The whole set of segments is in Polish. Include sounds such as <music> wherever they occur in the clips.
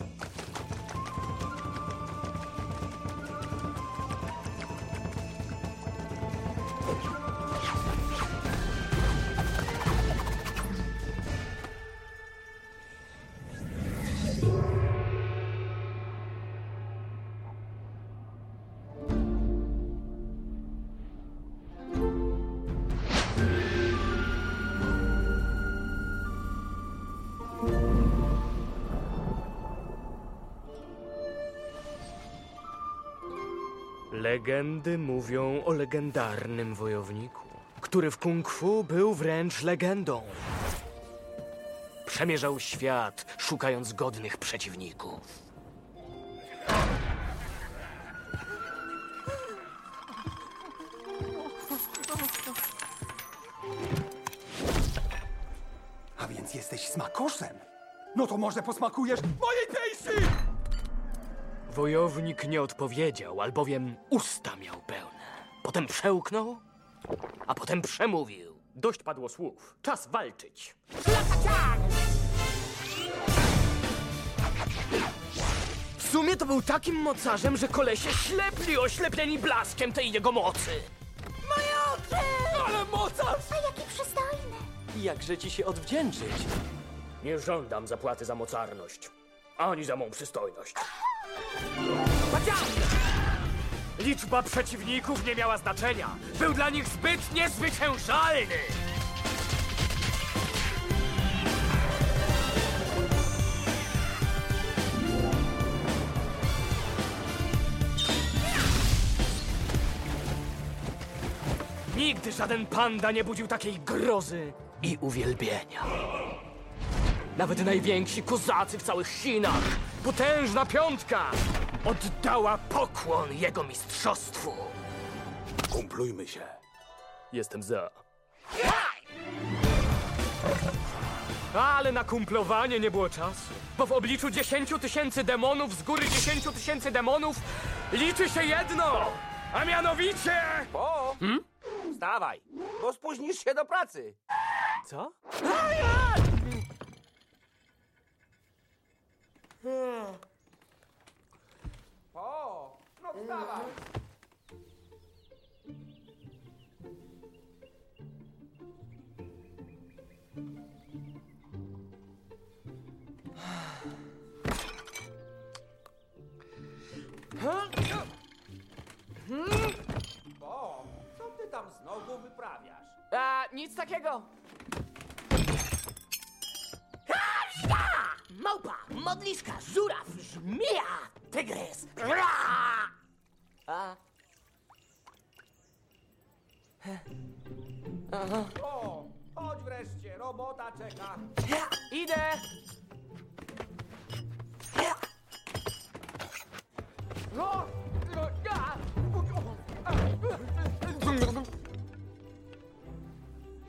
you Legendy mówią o legendarnym wojowniku, który w kung fu był wręcz legendą. Przemierzał świat, szukając godnych przeciwników. A więc jesteś smakoszem? No to może posmakujesz mojej! Wojownik nie odpowiedział, albowiem usta miał pełne. Potem przełknął, a potem przemówił. Dość padło słów. Czas walczyć. W sumie to był takim mocarzem, że kolesie ślepli oślepieni blaskiem tej jego mocy. Ale mocarz! A jaki przystojny! Jakże ci się odwdzięczyć? Nie żądam zapłaty za mocarność, ani za mą przystojność. Liczba przeciwników nie miała znaczenia. Był dla nich zbyt niezwyciężalny. Nigdy żaden panda nie budził takiej grozy i uwielbienia. Nawet najwięksi kozacy w całych Chinach, potężna piątka, oddała pokłon jego mistrzostwu. Kumplujmy się. Jestem za. Ale na kumplowanie nie było czasu, bo w obliczu 10 tysięcy demonów z góry 10 tysięcy demonów liczy się jedno, a mianowicie... O! Wstawaj, bo spóźnisz się do pracy. Co? O! No wstawaj! O, co ty tam znowu wyprawiasz? A, nic takiego. Małpa, modliszka, żuraw, żmija, tygrys. A, O, chodź wreszcie, robota czeka. idę. O, no, ja.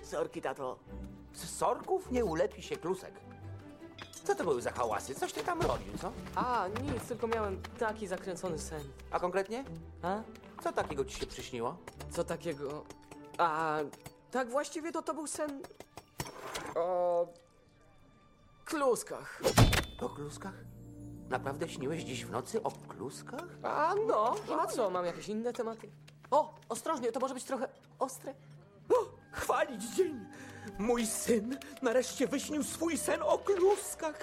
Sorki, tato. Z sorków nie ulepi się klusek. Co to były za hałasy? Coś ty tam robił, co? A, nic, tylko miałem taki zakręcony sen. A konkretnie? A? Co takiego ci się przyśniło? Co takiego? A, tak właściwie to to był sen o kluskach. O kluskach? Naprawdę śniłeś dziś w nocy o kluskach? A no, a co, mam jakieś inne tematy? O, ostrożnie, to może być trochę ostre. Chwalić dzień! Mój syn nareszcie wyśnił swój sen o kluskach.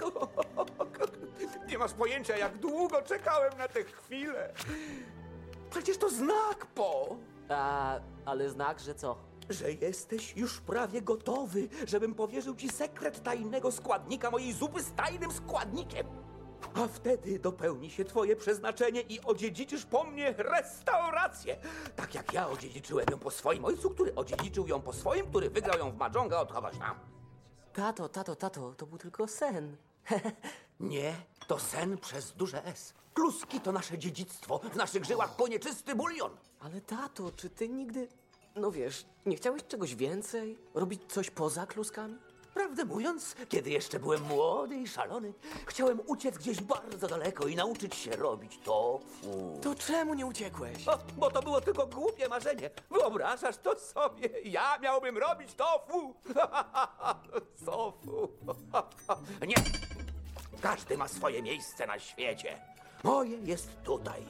<laughs> Nie masz pojęcia, jak długo czekałem na tę chwilę. Przecież to znak, Po, A, ale znak, że co? że jesteś już prawie gotowy, żebym powierzył ci sekret tajnego składnika mojej zupy z tajnym składnikiem. A wtedy dopełni się twoje przeznaczenie i odziedziczysz po mnie restaurację. Tak jak ja odziedziczyłem ją po swoim ojcu, który odziedziczył ją po swoim, który wygrał ją w Mahjonga od kogoś tam. Tato, tato, tato, to był tylko sen. <laughs> Nie, to sen przez duże S. Kluski to nasze dziedzictwo. W naszych żyłach płynie czysty bulion. Ale tato, czy ty nigdy, no wiesz, nie chciałeś czegoś więcej? Robić coś poza kluskami? Prawdę mówiąc, kiedy jeszcze byłem młody i szalony, chciałem uciec gdzieś bardzo daleko i nauczyć się robić tofu. To czemu nie uciekłeś? O, bo to było tylko głupie marzenie. Wyobrażasz to sobie? Ja miałbym robić tofu. <laughs> tofu. <laughs> Nie. Każdy ma swoje miejsce na świecie. Moje jest tutaj,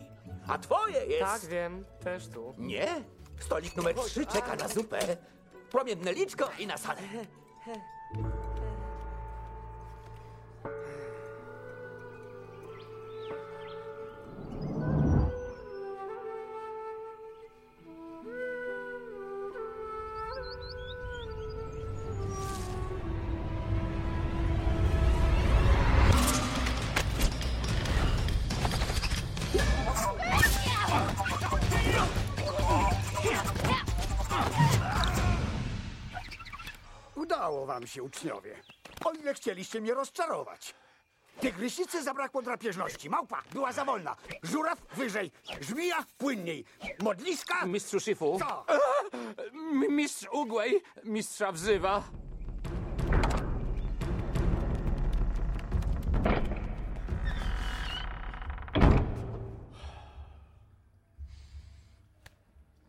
a twoje jest... Tak, wiem, też tu. Nie? Stolik numer trzy czeka na zupę. Promienne liczko i na salę. Wam się, uczniowie. O ile chcieliście mnie rozczarować. Tygrysicy zabrakło drapieżności. Małpa była za wolna. Żuraw wyżej. Żmija płynniej. Modliska... Mistrzu Shifu, Co? M- mistrz Ugłej mistrza wzywa.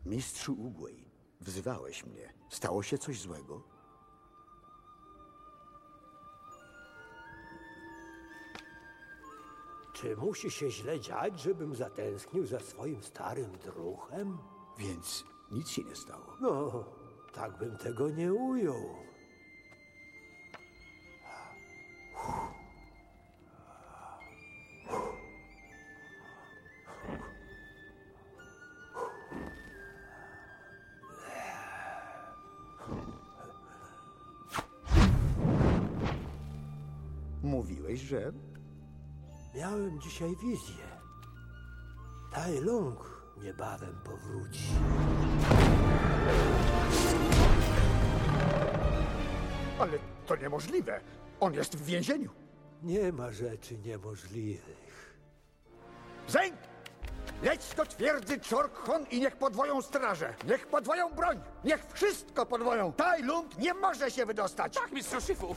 Mistrzu Ugłej, wzywałeś mnie. Stało się coś złego? Czy musi się źle dziać, żebym zatęsknił za swoim starym druhem? Więc nic się nie stało. No, tak bym tego nie ujął. Mówiłeś, że... Miałem dzisiaj wizję. Tai Lung niebawem powróci. Ale to niemożliwe. On jest w więzieniu. Nie ma rzeczy niemożliwych. Zeń! Leć do twierdzy Chorkhon i niech podwoją straże. Niech podwoją broń. Niech wszystko podwoją. Tai Lung nie może się wydostać. Tak, mistrzu Shifu.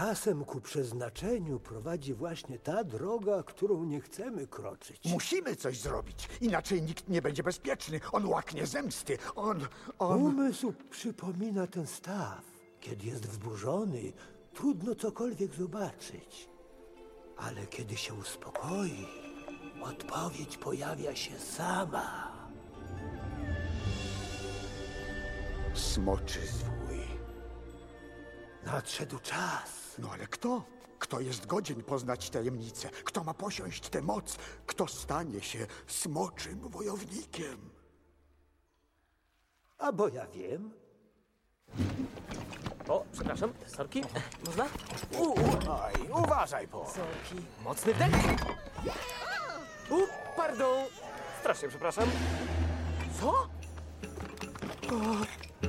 Czasem ku przeznaczeniu prowadzi właśnie ta droga, którą nie chcemy kroczyć. Musimy coś zrobić, inaczej nikt nie będzie bezpieczny. On łaknie zemsty. On, on... Umysł przypomina ten staw. Kiedy jest wzburzony, trudno cokolwiek zobaczyć. Ale kiedy się uspokoi, odpowiedź pojawia się sama. Smoczy zwój. Nadszedł czas. No ale kto? Kto jest godzien poznać tajemnicę? Kto ma posiąść tę moc? Kto stanie się smoczym wojownikiem? A bo ja wiem. O, przepraszam, sorki. Można? Oj, uważaj, po. Sorki. Mocny wdech. U, pardon. Strasznie przepraszam. Co?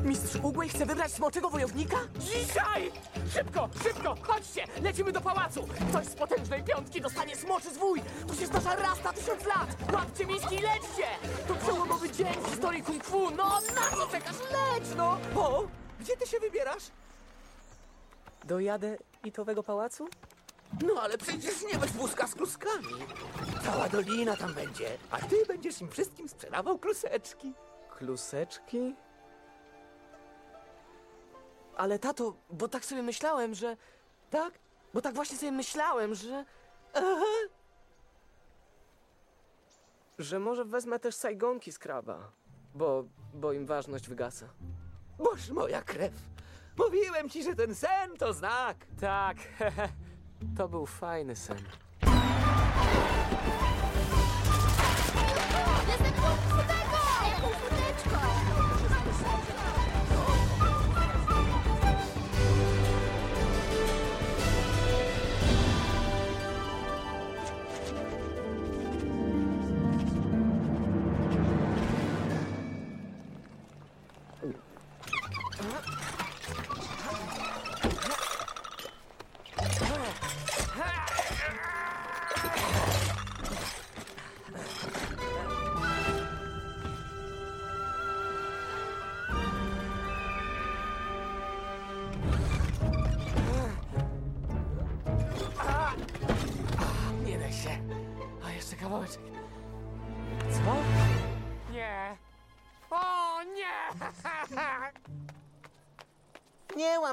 Mistrz Ugłej chce wybrać smoczego wojownika? Dzisiaj! Szybko, szybko, chodźcie! Lecimy do pałacu! Ktoś z potężnej piątki dostanie smoczy zwój! To się zdarza raz na tysiąc lat! Łapcie miski i lećcie! To przełomowy dzień w historii kung fu! No, na co czekasz? Leć, no! O, gdzie ty się wybierasz? Dojadę itowego pałacu? No ale przecież nie bez wózka z kluskami. Cała dolina tam będzie, a ty będziesz im wszystkim sprzedawał kluseczki. Kluseczki? Ale tato, bo tak sobie myślałem, że... Tak? Bo tak właśnie sobie myślałem, że... Aha. Że może wezmę też sajgonki z kraba. Bo, bo im ważność wygasa. Boż moja krew. Mówiłem ci, że ten sen to znak. Tak, <laughs> to był fajny sen.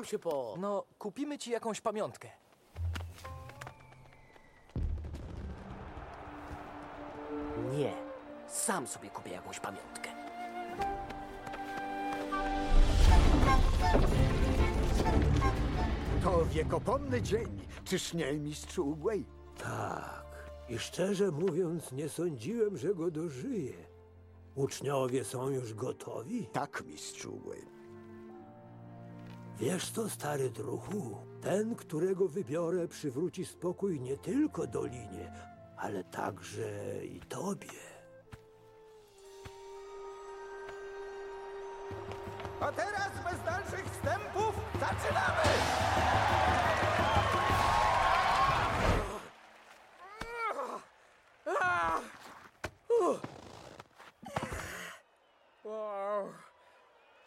Się po. No, kupimy ci jakąś pamiątkę. Nie. Sam sobie kupię jakąś pamiątkę. To wiekopomny dzień, czyż nie, mistrzu Ugłej? Tak. I szczerze mówiąc, nie sądziłem, że go dożyję. Uczniowie są już gotowi? Tak, mistrzu Ugłej. Wiesz co, stary druhu? Ten, którego wybiorę, przywróci spokój nie tylko Dolinie, ale także i tobie. A teraz bez dalszych wstępów zaczynamy!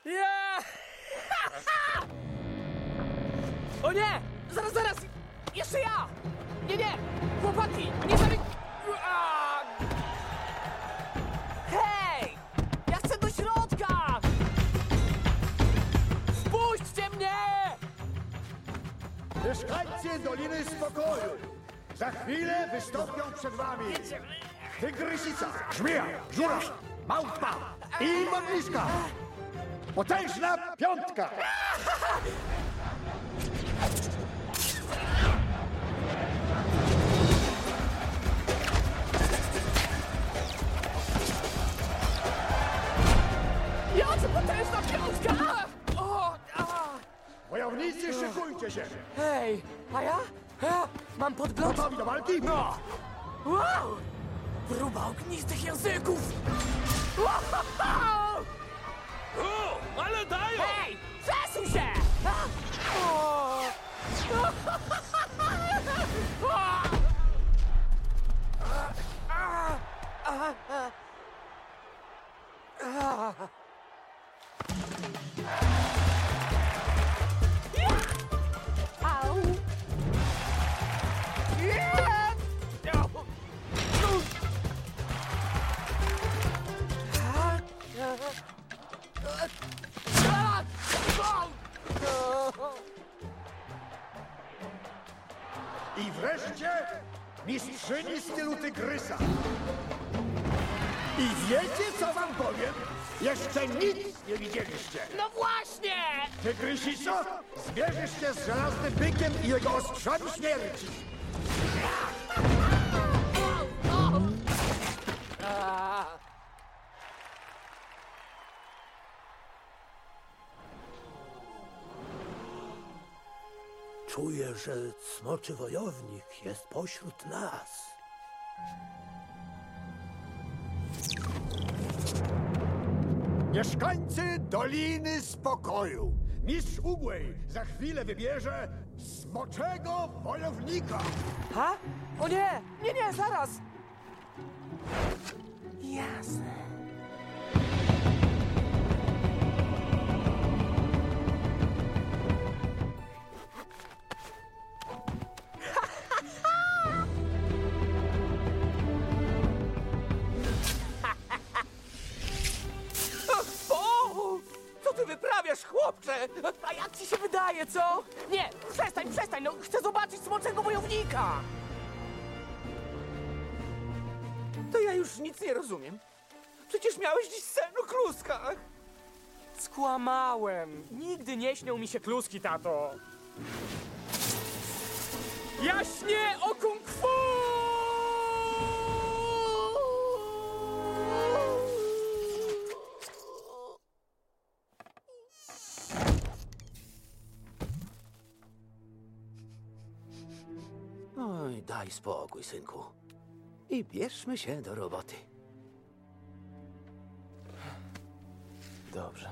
Ja! O nie! Zaraz, zaraz! Jeszcze ja! Nie, nie! Chłopaki! Nie. A! Hej! Ja chcę do środka! Wpuśćcie mnie! Mieszkańcy Doliny Spokoju! Za chwilę wystąpią przed wami Tygrysica, Żmija, Żuraw, Małpa i Modliszka! Potężna piątka! Jacy potężna piątka! O! A! Wojownicy, szykujcie się! Hej! A ja? A, mam podgląd... Gotowi do walki? No! Wow! Próba ognistych języków! Wow! Że smoczy wojownik jest pośród nas. Mieszkańcy Doliny Spokoju. Mistrz Ugłej za chwilę wybierze smoczego wojownika. Ha? O nie! Nie, nie, zaraz! Jasne. Wyprawiasz, chłopcze? A jak ci się wydaje, co? Nie, przestań, przestań, no chcę zobaczyć smoczego wojownika! To ja już nic nie rozumiem. Przecież miałeś dziś sen o kluskach. Skłamałem. Nigdy nie śnią mi się kluski, tato. Ja śnię o kung fu! Oj, daj spokój, synku. I bierzmy się do roboty. Dobrze.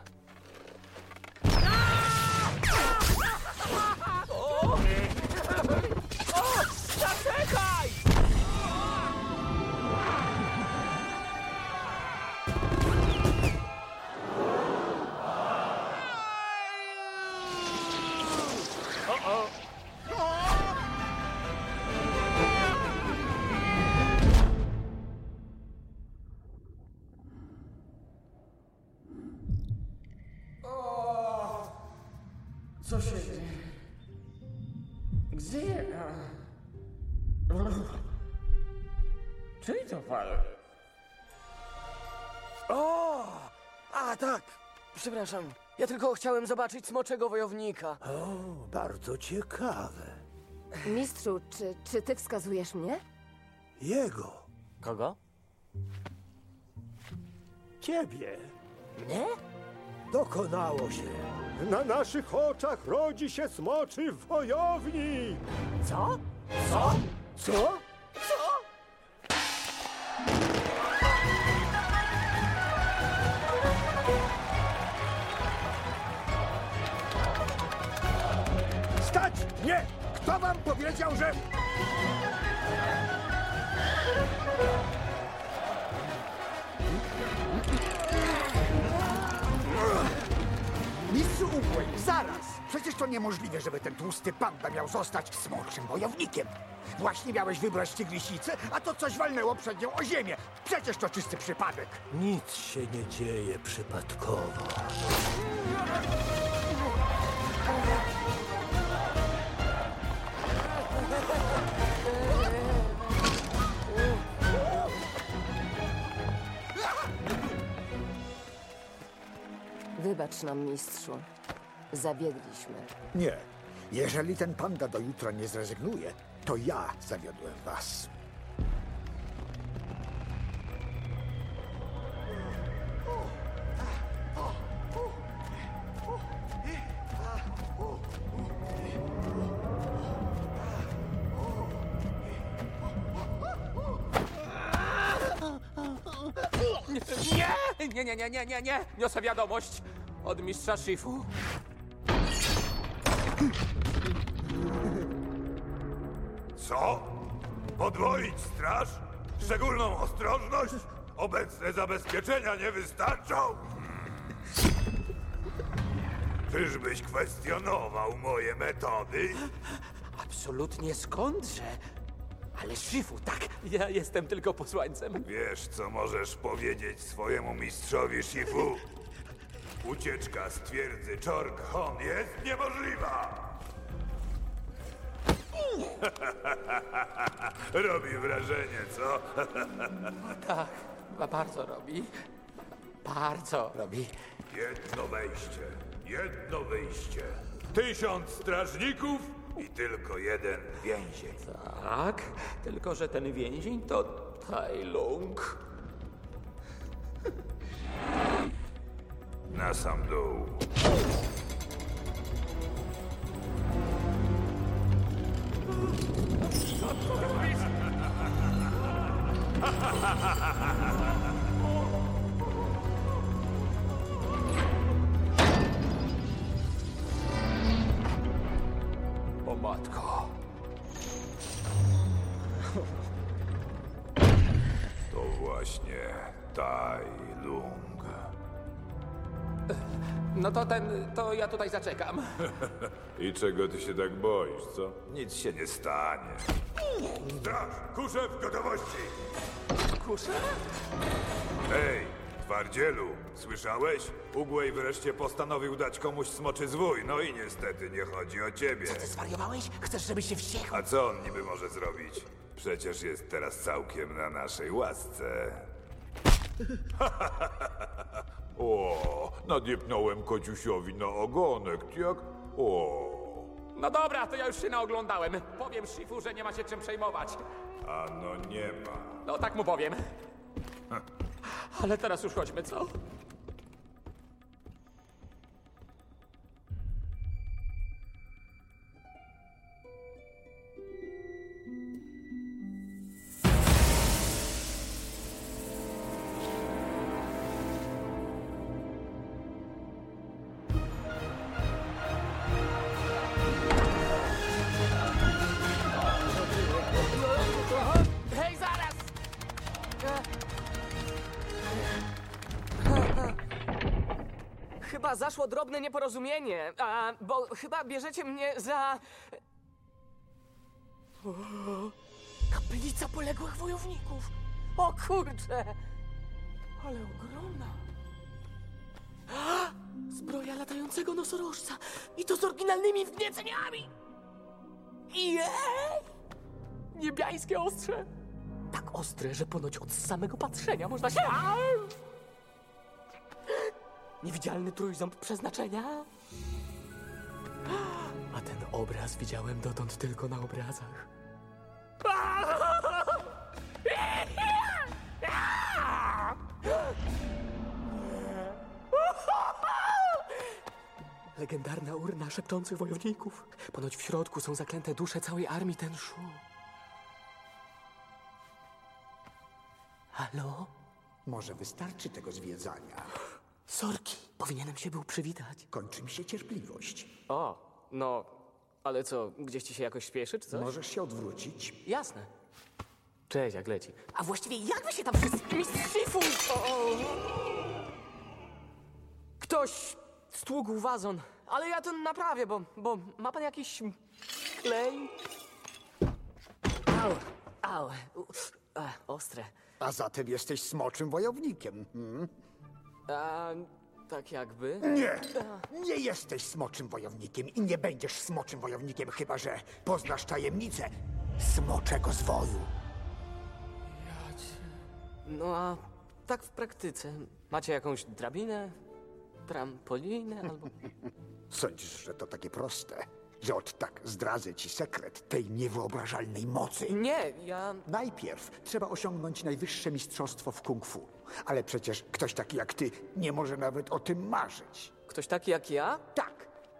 Pan? O! A tak! Przepraszam. Ja tylko chciałem zobaczyć smoczego wojownika. O, bardzo ciekawe. Mistrzu, czy, czy ty wskazujesz mnie? Jego, Kogo? ciebie, Mnie? dokonało się. Na naszych oczach rodzi się smoczy wojownik. Co? Co? Co? Powiedział, że... Mistrzu Ugłej, zaraz! Przecież to niemożliwe, żeby ten tłusty panda miał zostać smoczym wojownikiem. Właśnie miałeś wybrać tygrysicę, a to coś walnęło przed nią o ziemię. Przecież to czysty przypadek. Nic się nie dzieje przypadkowo. Wybacz nam, mistrzu. Zawiedliśmy. Nie. Jeżeli ten panda do jutra nie zrezygnuje, to ja zawiodłem was. Nie! Nie, nie, nie, nie, nie, nie! Niosę wiadomość od mistrza Shifu. Co? Podwoić straż? Szczególną ostrożność? Obecne zabezpieczenia nie wystarczą? Czyżbyś kwestionował moje metody? Absolutnie skądże? Ale Shifu, tak, ja jestem tylko posłańcem. Wiesz, co możesz powiedzieć swojemu mistrzowi Shifu? Ucieczka z twierdzy Chork Hon jest niemożliwa! <laughs> Robi wrażenie, co? Tak, ba- bardzo robi. Bardzo robi. Jedno wejście, jedno wyjście. Tysiąc strażników i tylko jeden więzień. Tak, tylko że ten więzień to Tai Lung. Na sam dół. O matko. To właśnie Tai Lung. No to ten, to ja tutaj zaczekam. <laughs> I czego ty się tak boisz, co? Nic się nie stanie. Straż, kusze w gotowości! Kuszę? Hej, twardzielu, słyszałeś? Ugłej wreszcie postanowił dać komuś smoczy zwój, no i niestety nie chodzi o ciebie. Ty zwariowałeś? Chcesz, żeby się wściekł? A co on niby może zrobić? Przecież jest teraz całkiem na naszej łasce. <laughs> o, nadiepnąłem kociusiowi na ogonek, jak? O, No dobra, to ja już się naoglądałem. Powiem Shifu, że nie ma się czym przejmować. a no nie ma. No tak mu powiem. Ale teraz już chodźmy, co? Chyba zaszło drobne nieporozumienie, a, bo chyba bierzecie mnie za... O, kaplica poległych wojowników! O kurcze! Ale ogromna! Zbroja latającego nosorożca. I to z oryginalnymi wgnieceniami. Jej! Niebiańskie ostrze. Tak ostre, że ponoć od samego patrzenia można się... Niewidzialny trójząb przeznaczenia. A ten obraz widziałem dotąd tylko na obrazach. Legendarna urna szepczących wojowników. Ponoć w środku są zaklęte dusze całej armii Tenshu. Halo? Może wystarczy tego zwiedzania. Sorki, powinienem się był przywitać. Kończy mi się cierpliwość. O, no, ale co, gdzieś ci się jakoś śpieszy, czy coś? Możesz się odwrócić. Jasne. Cześć, jak leci? A właściwie jak wy się tam wszyscy... Mistrz Shifu! O, o. Ktoś stłukł wazon, ale ja to naprawię, bo, bo ma pan jakiś klej? Au, au, a, ostre. A zatem jesteś smoczym wojownikiem. Hmm? A, tak jakby. Nie! Nie jesteś smoczym wojownikiem i nie będziesz smoczym wojownikiem, chyba że poznasz tajemnicę smoczego zwoju. No a tak w praktyce. Macie jakąś drabinę, trampolinę albo... <laughs> Sądzisz, że to takie proste? Że od tak zdradzę ci sekret tej niewyobrażalnej mocy? Nie, ja... Najpierw trzeba osiągnąć najwyższe mistrzostwo w kung fu. Ale przecież ktoś taki jak ty nie może nawet o tym marzyć. Ktoś taki jak ja? Tak,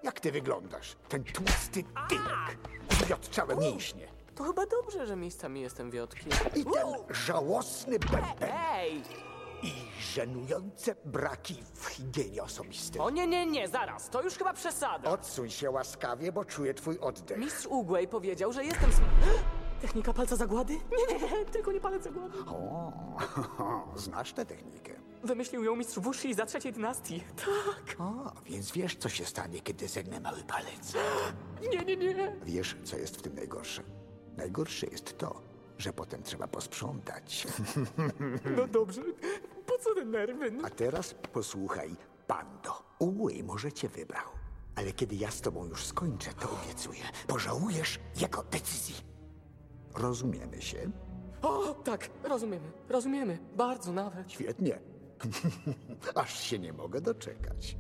jak ty wyglądasz? Ten tłusty tyłek, zwiotczałe mięśnie To chyba dobrze, że miejscami jestem wiotki. i ten żałosny bęben Ej! i żenujące braki w higienie osobistej. O nie, nie, nie, zaraz, to już chyba przesada. Odsuń się łaskawie, bo czuję twój oddech. Mistrz Ugłej powiedział, że jestem... sm- <gasps> Technika palca zagłady? Nie, nie, nie, tylko nie palec zagłady. O, <laughs> znasz tę technikę. Wymyślił ją mistrz Wushi za trzeciej dynastii. Tak. O, więc wiesz, co się stanie, kiedy zegnę mały palec. <gasps> Nie, nie, nie. Wiesz, co jest w tym najgorsze? Najgorsze jest to, że potem trzeba posprzątać. <laughs> No dobrze, po co te nerwy? No. A teraz posłuchaj, Pando. Uły może cię wybrał. Ale kiedy ja z tobą już skończę, to obiecuję, pożałujesz jego decyzji. Rozumiemy się? O, tak, rozumiemy, rozumiemy, bardzo nawet. Świetnie. <laughs> Aż się nie mogę doczekać.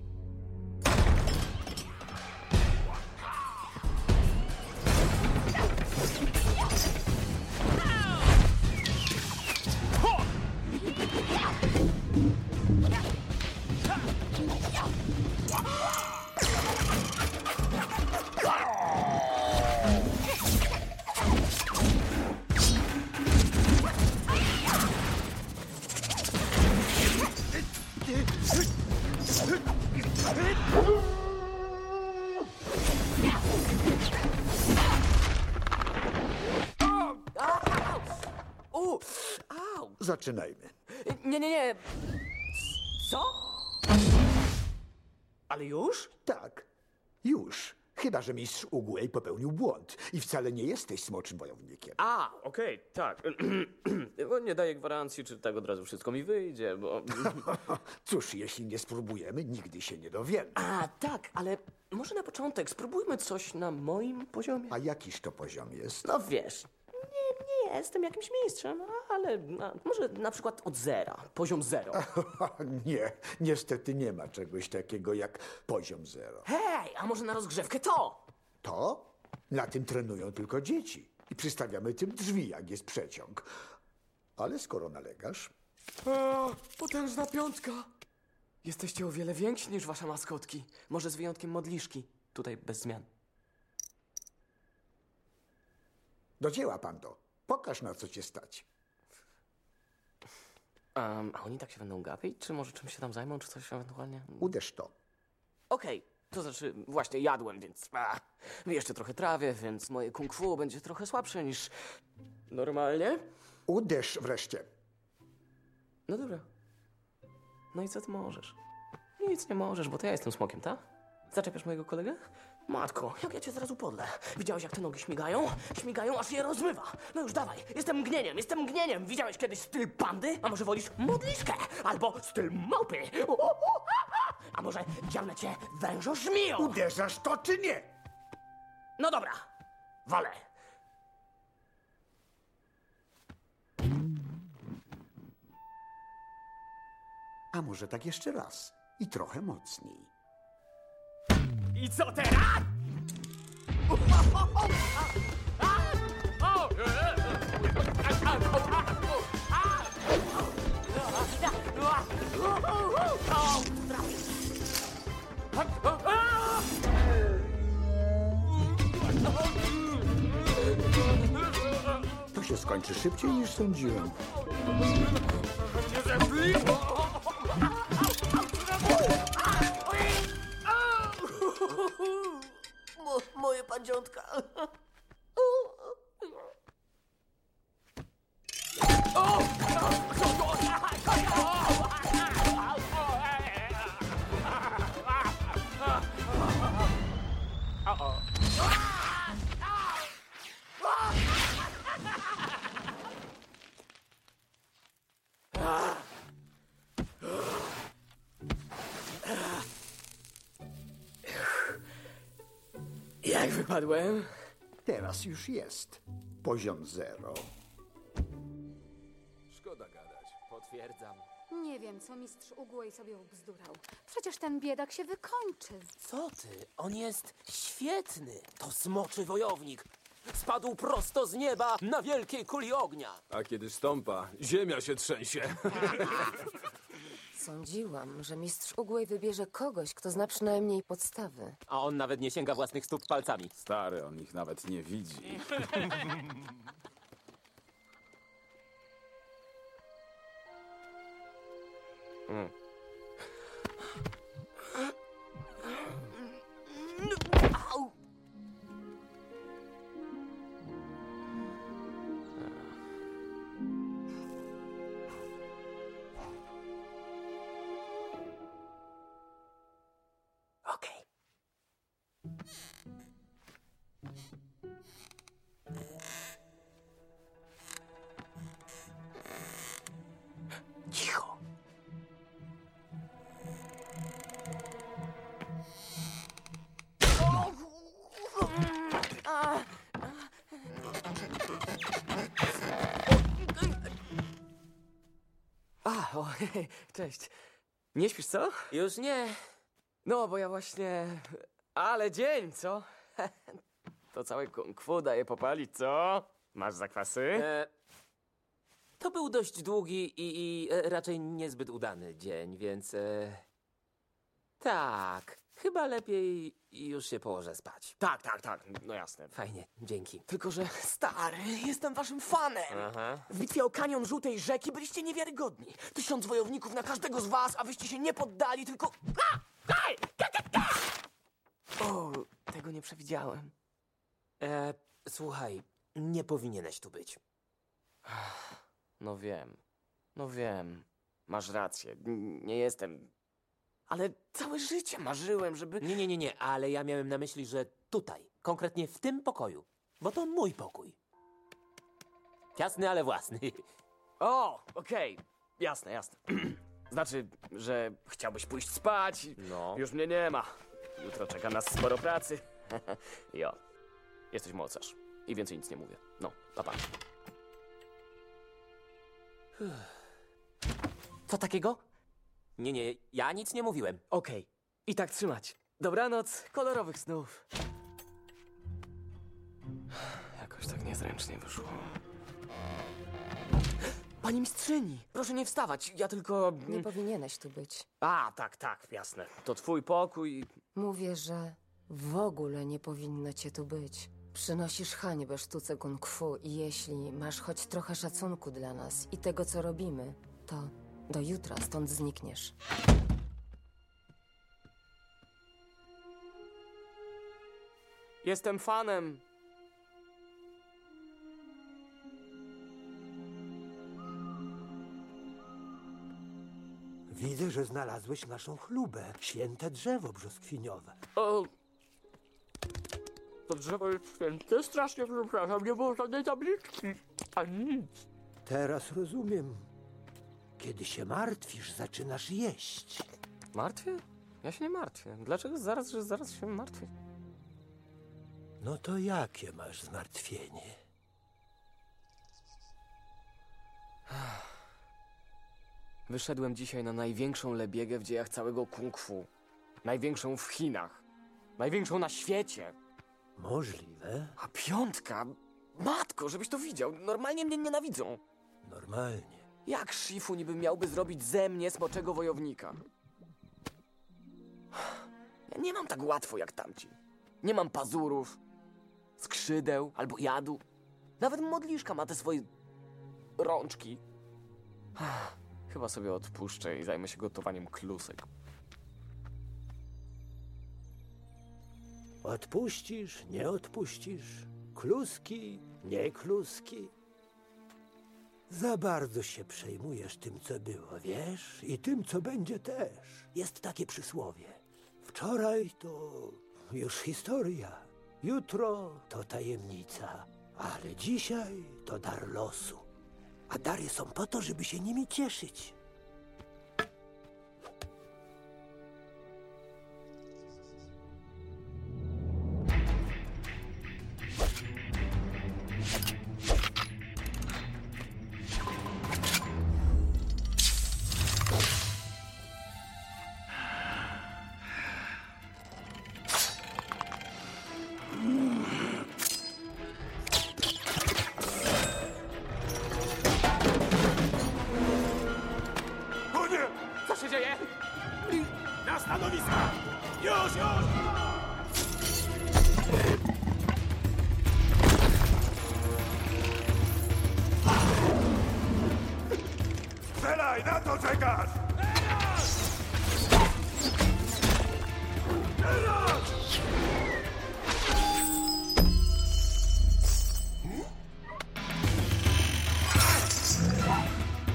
Zaczynajmy. Nie, nie, nie. Co? Ale już? Tak, już. Chyba, że mistrz Uguay popełnił błąd i wcale nie jesteś smoczym wojownikiem. A, okej, tak. Bo <clears throat> nie daję gwarancji, czy tak od razu wszystko mi wyjdzie, bo... <laughs> Cóż, jeśli nie spróbujemy, nigdy się nie dowiemy. A, tak, ale może na początek spróbujmy coś na moim poziomie? A jakiż to poziom jest? No wiesz, nie, nie jestem jakimś mistrzem, ale na, może na przykład od zera, poziom zero. <laughs> nie, niestety nie ma czegoś takiego jak poziom zero. Hej, a może na rozgrzewkę to? To? Na tym trenują tylko dzieci. I przystawiamy tym drzwi, jak jest przeciąg. Ale skoro nalegasz, O, potężna piątka! Jesteście o wiele więksi niż wasze maskotki. Może z wyjątkiem modliszki. Tutaj bez zmian. Do dzieła, Pando. Pokaż, na co cię stać. Um, a oni tak się będą gapić? Czy może czymś się tam zajmą, czy coś ewentualnie? Uderz to. Okej, to znaczy właśnie jadłem, więc a, jeszcze trochę trawię, więc moje kung fu będzie trochę słabsze niż normalnie. Uderz wreszcie. No dobra. No i co ty możesz? Nic nie możesz, bo to ja jestem smokiem, tak? Zaczepiasz mojego kolegę? Matko, jak ja cię zaraz upodlę. Widziałeś, jak te nogi śmigają? Śmigają, aż je rozmywa. No już dawaj, jestem mgnieniem, jestem mgnieniem. Widziałeś kiedyś styl pandy? A może wolisz modliszkę? Albo styl małpy? O, o, o, a, może dzielne cię wężo żmiją? Uderzasz to czy nie? No dobra, walę. A może tak jeszcze raz? I trochę mocniej. I co teraz? To się skończy szybciej niż sądziłem. Mo, moje pandziątka. Jak wypadłem? Teraz już jest. Poziom zero. Szkoda gadać. Potwierdzam. Nie wiem, co mistrz Ugłej sobie ubzdurał. Przecież ten biedak się wykończy. Co ty? On jest świetny. To smoczy wojownik. Spadł prosto z nieba na wielkiej kuli ognia. A kiedy stąpa, ziemia się trzęsie. <laughs> Sądziłam, że mistrz Ugłej wybierze kogoś, kto zna przynajmniej podstawy. A on nawet nie sięga własnych stóp palcami. Stary, on ich nawet nie widzi. <laughs> <laughs> cześć. Nie śpisz, co? Już nie. No, bo ja właśnie... Ale dzień, co? <laughs> To całe kung fu daje popalić, co? Masz zakwasy? E, to był dość długi i, i e, raczej niezbyt udany dzień, więc. E, tak, chyba lepiej już się położę spać. Tak, tak, tak, no jasne. Fajnie, dzięki. Tylko, że stary, jestem waszym fanem. Aha. W bitwie o kanion Żółtej Rzeki byliście niewiarygodni. Tysiąc wojowników na każdego z was, a wyście się nie poddali, tylko... A! Aj! Ka, ka, ka! O, tego nie przewidziałem. E, słuchaj, nie powinieneś tu być. No wiem, no wiem. Masz rację, n- nie jestem... Ale całe życie marzyłem, żeby... Nie, nie, nie, nie, ale ja miałem na myśli, że tutaj, konkretnie w tym pokoju, bo to mój pokój. Ciasny, ale własny. O, okej, jasne, jasne. <clears throat> znaczy, że chciałbyś pójść spać. No. Już mnie nie ma. Jutro czeka nas sporo pracy. <laughs> jo. Jesteś mocarz. I więcej nic nie mówię. No, papa. Co takiego? Nie, nie, ja nic nie mówiłem. Okej. I tak trzymać. Dobranoc, kolorowych snów. Jakoś tak niezręcznie wyszło. Pani mistrzyni, proszę nie wstawać, ja tylko... Nie powinieneś tu być. A, tak, tak, jasne. To twój pokój. Mówię, że w ogóle nie powinno cię tu być. Przynosisz hańbę sztuce kung fu i jeśli masz choć trochę szacunku dla nas i tego, co robimy, to do jutra stąd znikniesz. Jestem fanem. Widzę, że znalazłeś naszą chlubę, święte drzewo brzoskwiniowe. O... To drzewo jest święte, strasznie przepraszam, nie było żadnej tabliczki. Ani nic. Teraz rozumiem. Kiedy się martwisz, zaczynasz jeść. Martwię? Ja się nie martwię. Dlaczego zaraz, że zaraz się martwię? No to jakie masz zmartwienie? <sighs> Wyszedłem dzisiaj na największą lebiegę w dziejach całego kung fu. Największą w Chinach. Największą na świecie. Możliwe? A piątka? Matko, żebyś to widział. Normalnie mnie nienawidzą. Normalnie. Jak Shifu niby miałby zrobić ze mnie smoczego wojownika? Ja nie mam tak łatwo jak tamci. Nie mam pazurów, skrzydeł albo jadu. Nawet modliszka ma te swoje rączki. <sighs> Chyba sobie odpuszczę i zajmę się gotowaniem klusek. Odpuścisz, nie odpuścisz. Kluski, nie kluski. Za bardzo się przejmujesz tym, co było, wiesz? I tym, co będzie też. Jest takie przysłowie. Wczoraj to już historia. Jutro to tajemnica. Ale dzisiaj to dar losu. A dary są po to, żeby się nimi cieszyć. Strzelaj, na to czekasz!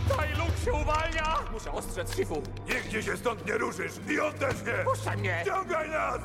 Tai Lung się uwalnia! Muszę ostrzec Shifu. Nigdzie się stąd nie ruszysz i on też nie! Puszczaj mnie! Ciągaj nas!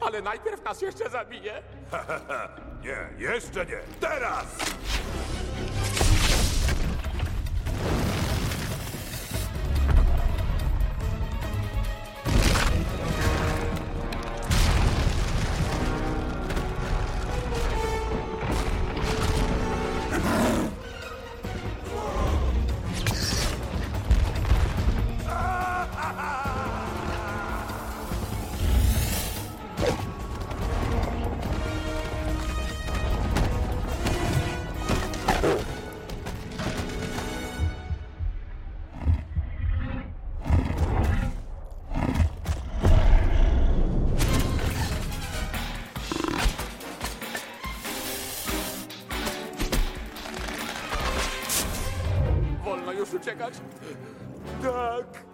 Ale najpierw nas jeszcze zabije. <laughs> Nie, jeszcze nie. już uciekać? Tak.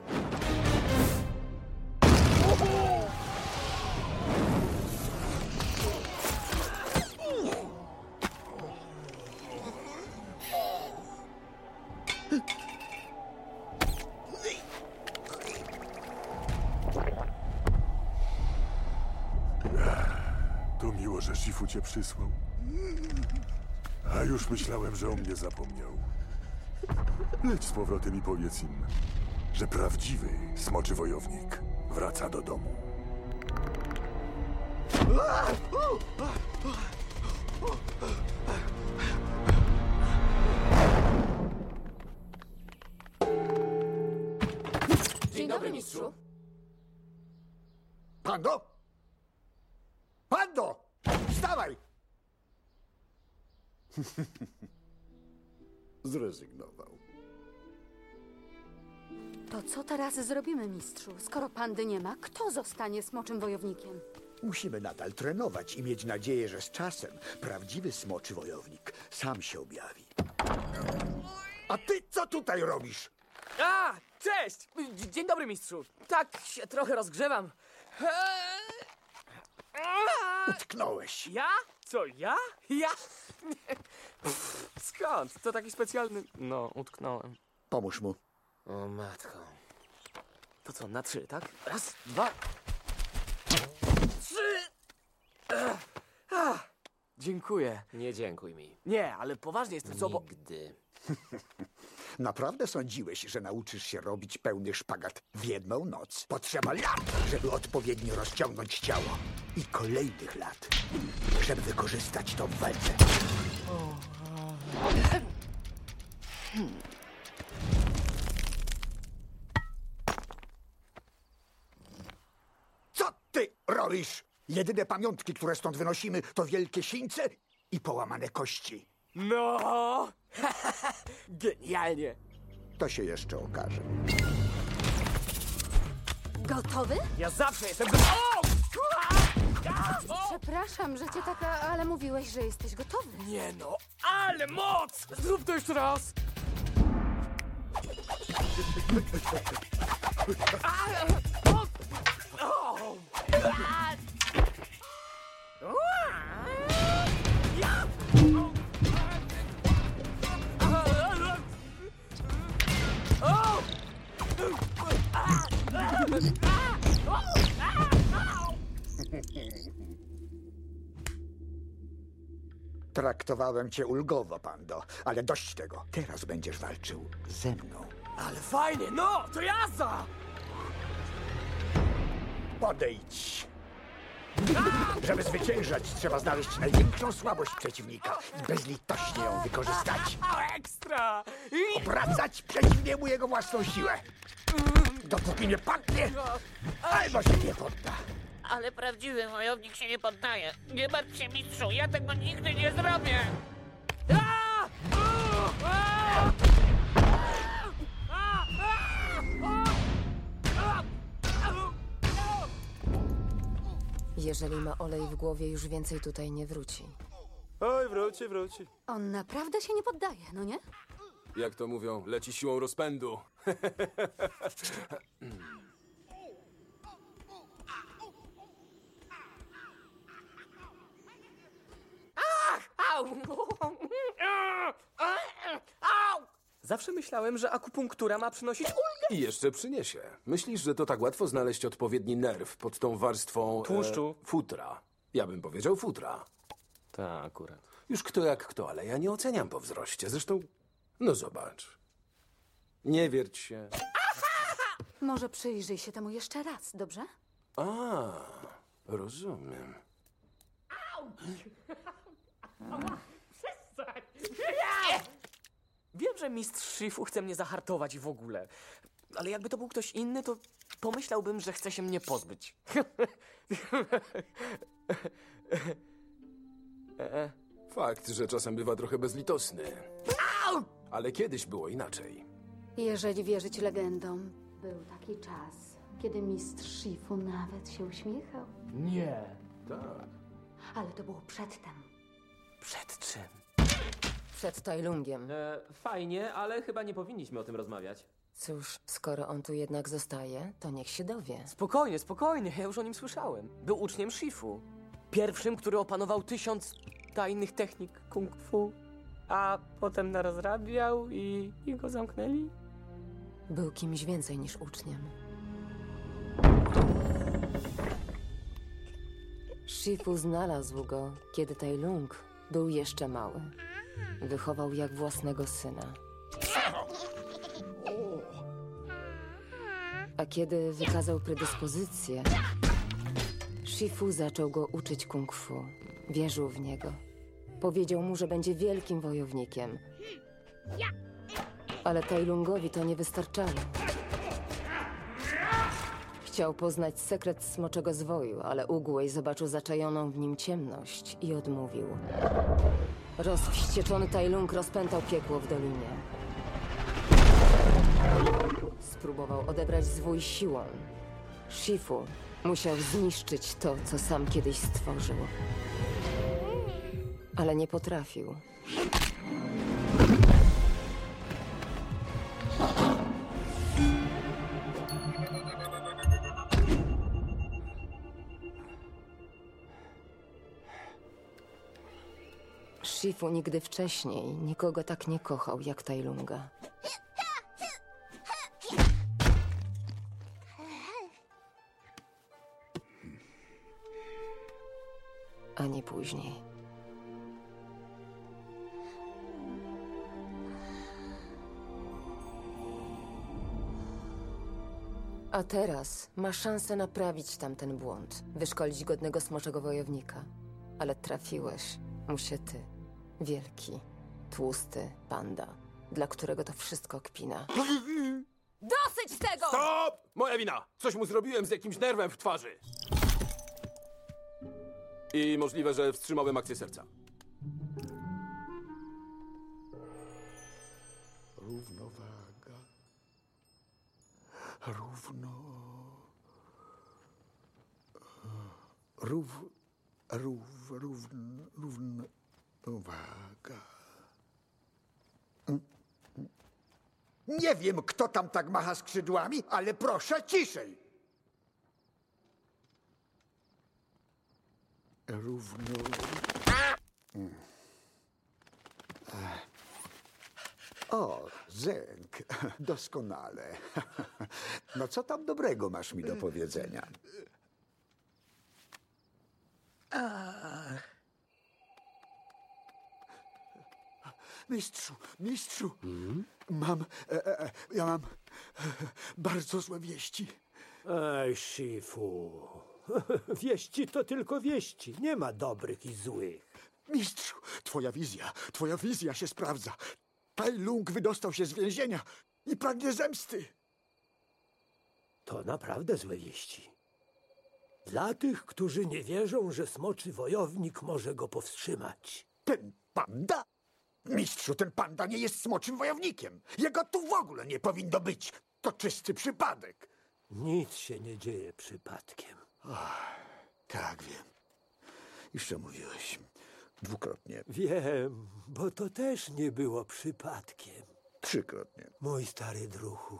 To miło, że Shifu cię przysłał. A już myślałem, że o mnie zapomniał. Leć z powrotem i powiedz im, że prawdziwy smoczy wojownik wraca do domu. Dzień dobry, mistrzu. Pando? Pando! Wstawaj! <laughs> Zrezygnował. To co teraz zrobimy, mistrzu? Skoro pandy nie ma, kto zostanie smoczym wojownikiem? Musimy nadal trenować i mieć nadzieję, że z czasem prawdziwy smoczy wojownik sam się objawi. A ty co tutaj robisz? A, cześć! Dzie- Dzień dobry, mistrzu. Tak się trochę rozgrzewam. Eee, Utknąłeś. Ja? Co, ja? Ja? Pff, <laughs> Skąd? To taki specjalny... No, utknąłem. Pomóż mu. O matko. To co, na trzy, tak? Raz, dwa... Trzy! Ech, ach, Dziękuję. Nie dziękuj mi. Nie, ale poważnie jestem co, bo... Nigdy. <laughs> Naprawdę sądziłeś, że nauczysz się robić pełny szpagat w jedną noc? Potrzeba lat, żeby odpowiednio rozciągnąć ciało. I kolejnych lat, żeby wykorzystać to w walce. Co ty robisz? Jedyne pamiątki, które stąd wynosimy, to wielkie sińce i połamane kości. No! <laughs> Genialnie! To się jeszcze okaże. Gotowy? Ja zawsze jestem... O! Przepraszam, że cię tak, ale mówiłeś, że jesteś gotowy. Nie no, ale moc! Zrób to jeszcze raz! <laughs> <laughs> Traktowałem cię ulgowo, Pando, ale dość tego. Teraz będziesz walczył ze mną. Ale fajnie, no, to jazda! Podejdź. Żeby zwyciężać, trzeba znaleźć największą słabość przeciwnika i bezlitośnie ją wykorzystać. A, ekstra! I... Obracać przeciwniemu jego własną siłę. Dopóki nie padnie, albo się nie podda. Ale prawdziwy wojownik się nie poddaje. Nie martw się, mistrzu, ja tego nigdy nie zrobię. A! U! A! Jeżeli ma olej w głowie, już więcej tutaj nie wróci. Oj, wróci, wróci. On naprawdę się nie poddaje, no nie? Jak to mówią, leci siłą rozpędu. Au! <laughs> Au! Zawsze myślałem, że akupunktura ma przynosić ulgę. I jeszcze przyniesie. Myślisz, że to tak łatwo znaleźć odpowiedni nerw pod tą warstwą... Tłuszczu. E, futra. Ja bym powiedział futra. Tak, akurat. Już kto jak kto, ale ja nie oceniam po wzroście. Zresztą, no zobacz. Nie wierć się. Może przyjrzyj się temu jeszcze raz, dobrze? A, rozumiem. Wiem, że mistrz Shifu chce mnie zahartować w ogóle. Ale jakby to był ktoś inny, to pomyślałbym, że chce się mnie pozbyć. Fakt, że czasem bywa trochę bezlitosny. Ale kiedyś było inaczej. Jeżeli wierzyć legendom, był taki czas, kiedy mistrz Shifu nawet się uśmiechał. Nie. Tak. Ale to było przedtem. Przed czym? Przed Tajlungiem. E, fajnie, ale chyba nie powinniśmy o tym rozmawiać. Cóż, skoro on tu jednak zostaje, to niech się dowie. Spokojnie, spokojnie, ja już o nim słyszałem. Był uczniem Shifu. Pierwszym, który opanował tysiąc tajnych technik kung fu. A potem narozrabiał i, i go zamknęli. Był kimś więcej niż uczniem. Shifu znalazł go, kiedy Tai Lung był jeszcze mały. Wychował jak własnego syna. A kiedy wykazał predyspozycję, Shifu zaczął go uczyć kung fu. Wierzył w niego. Powiedział mu, że będzie wielkim wojownikiem. Ale Tai Lungowi to nie wystarczało. Chciał poznać sekret smoczego zwoju, ale Uguay zobaczył zaczajoną w nim ciemność i odmówił. Rozwścieczony Tai Lung rozpętał piekło w dolinie. Spróbował odebrać zwój siłą. Shifu musiał zniszczyć to, co sam kiedyś stworzył. Ale nie potrafił. Shifu nigdy wcześniej nikogo tak nie kochał jak Tai Lunga. Ani później. A teraz ma szansę naprawić tamten błąd, wyszkolić godnego smoczego wojownika. Ale trafiłeś mu się ty, wielki, tłusty panda, dla którego to wszystko kpina. Dosyć tego! Stop! Moja wina! Coś mu zrobiłem z jakimś nerwem w twarzy. I możliwe, że wstrzymałem akcję serca. Równowaga. Równo. Rów. Rów. Równ. Równowaga. Nie wiem, kto tam tak macha skrzydłami, ale proszę ciszej. Równo. O, Zenk, doskonale. No co tam dobrego masz mi do powiedzenia? Mistrzu, mistrzu, mam, e, e, e, ja mam e, bardzo złe wieści. Ej, Shifu. <laughs> Wieści to tylko wieści. Nie ma dobrych i złych. Mistrzu, twoja wizja, twoja wizja się sprawdza. Tai Lung wydostał się z więzienia i pragnie zemsty. To naprawdę złe wieści. Dla tych, którzy nie wierzą, że smoczy wojownik może go powstrzymać. Ten panda? Mistrzu, ten panda nie jest smoczym wojownikiem. Jego tu w ogóle nie powinno być. To czysty przypadek. Nic się nie dzieje przypadkiem. Tak, wiem. Jeszcze mówiłeś. Dwukrotnie. Wiem, bo to też nie było przypadkiem. Trzykrotnie. Mój stary druhu,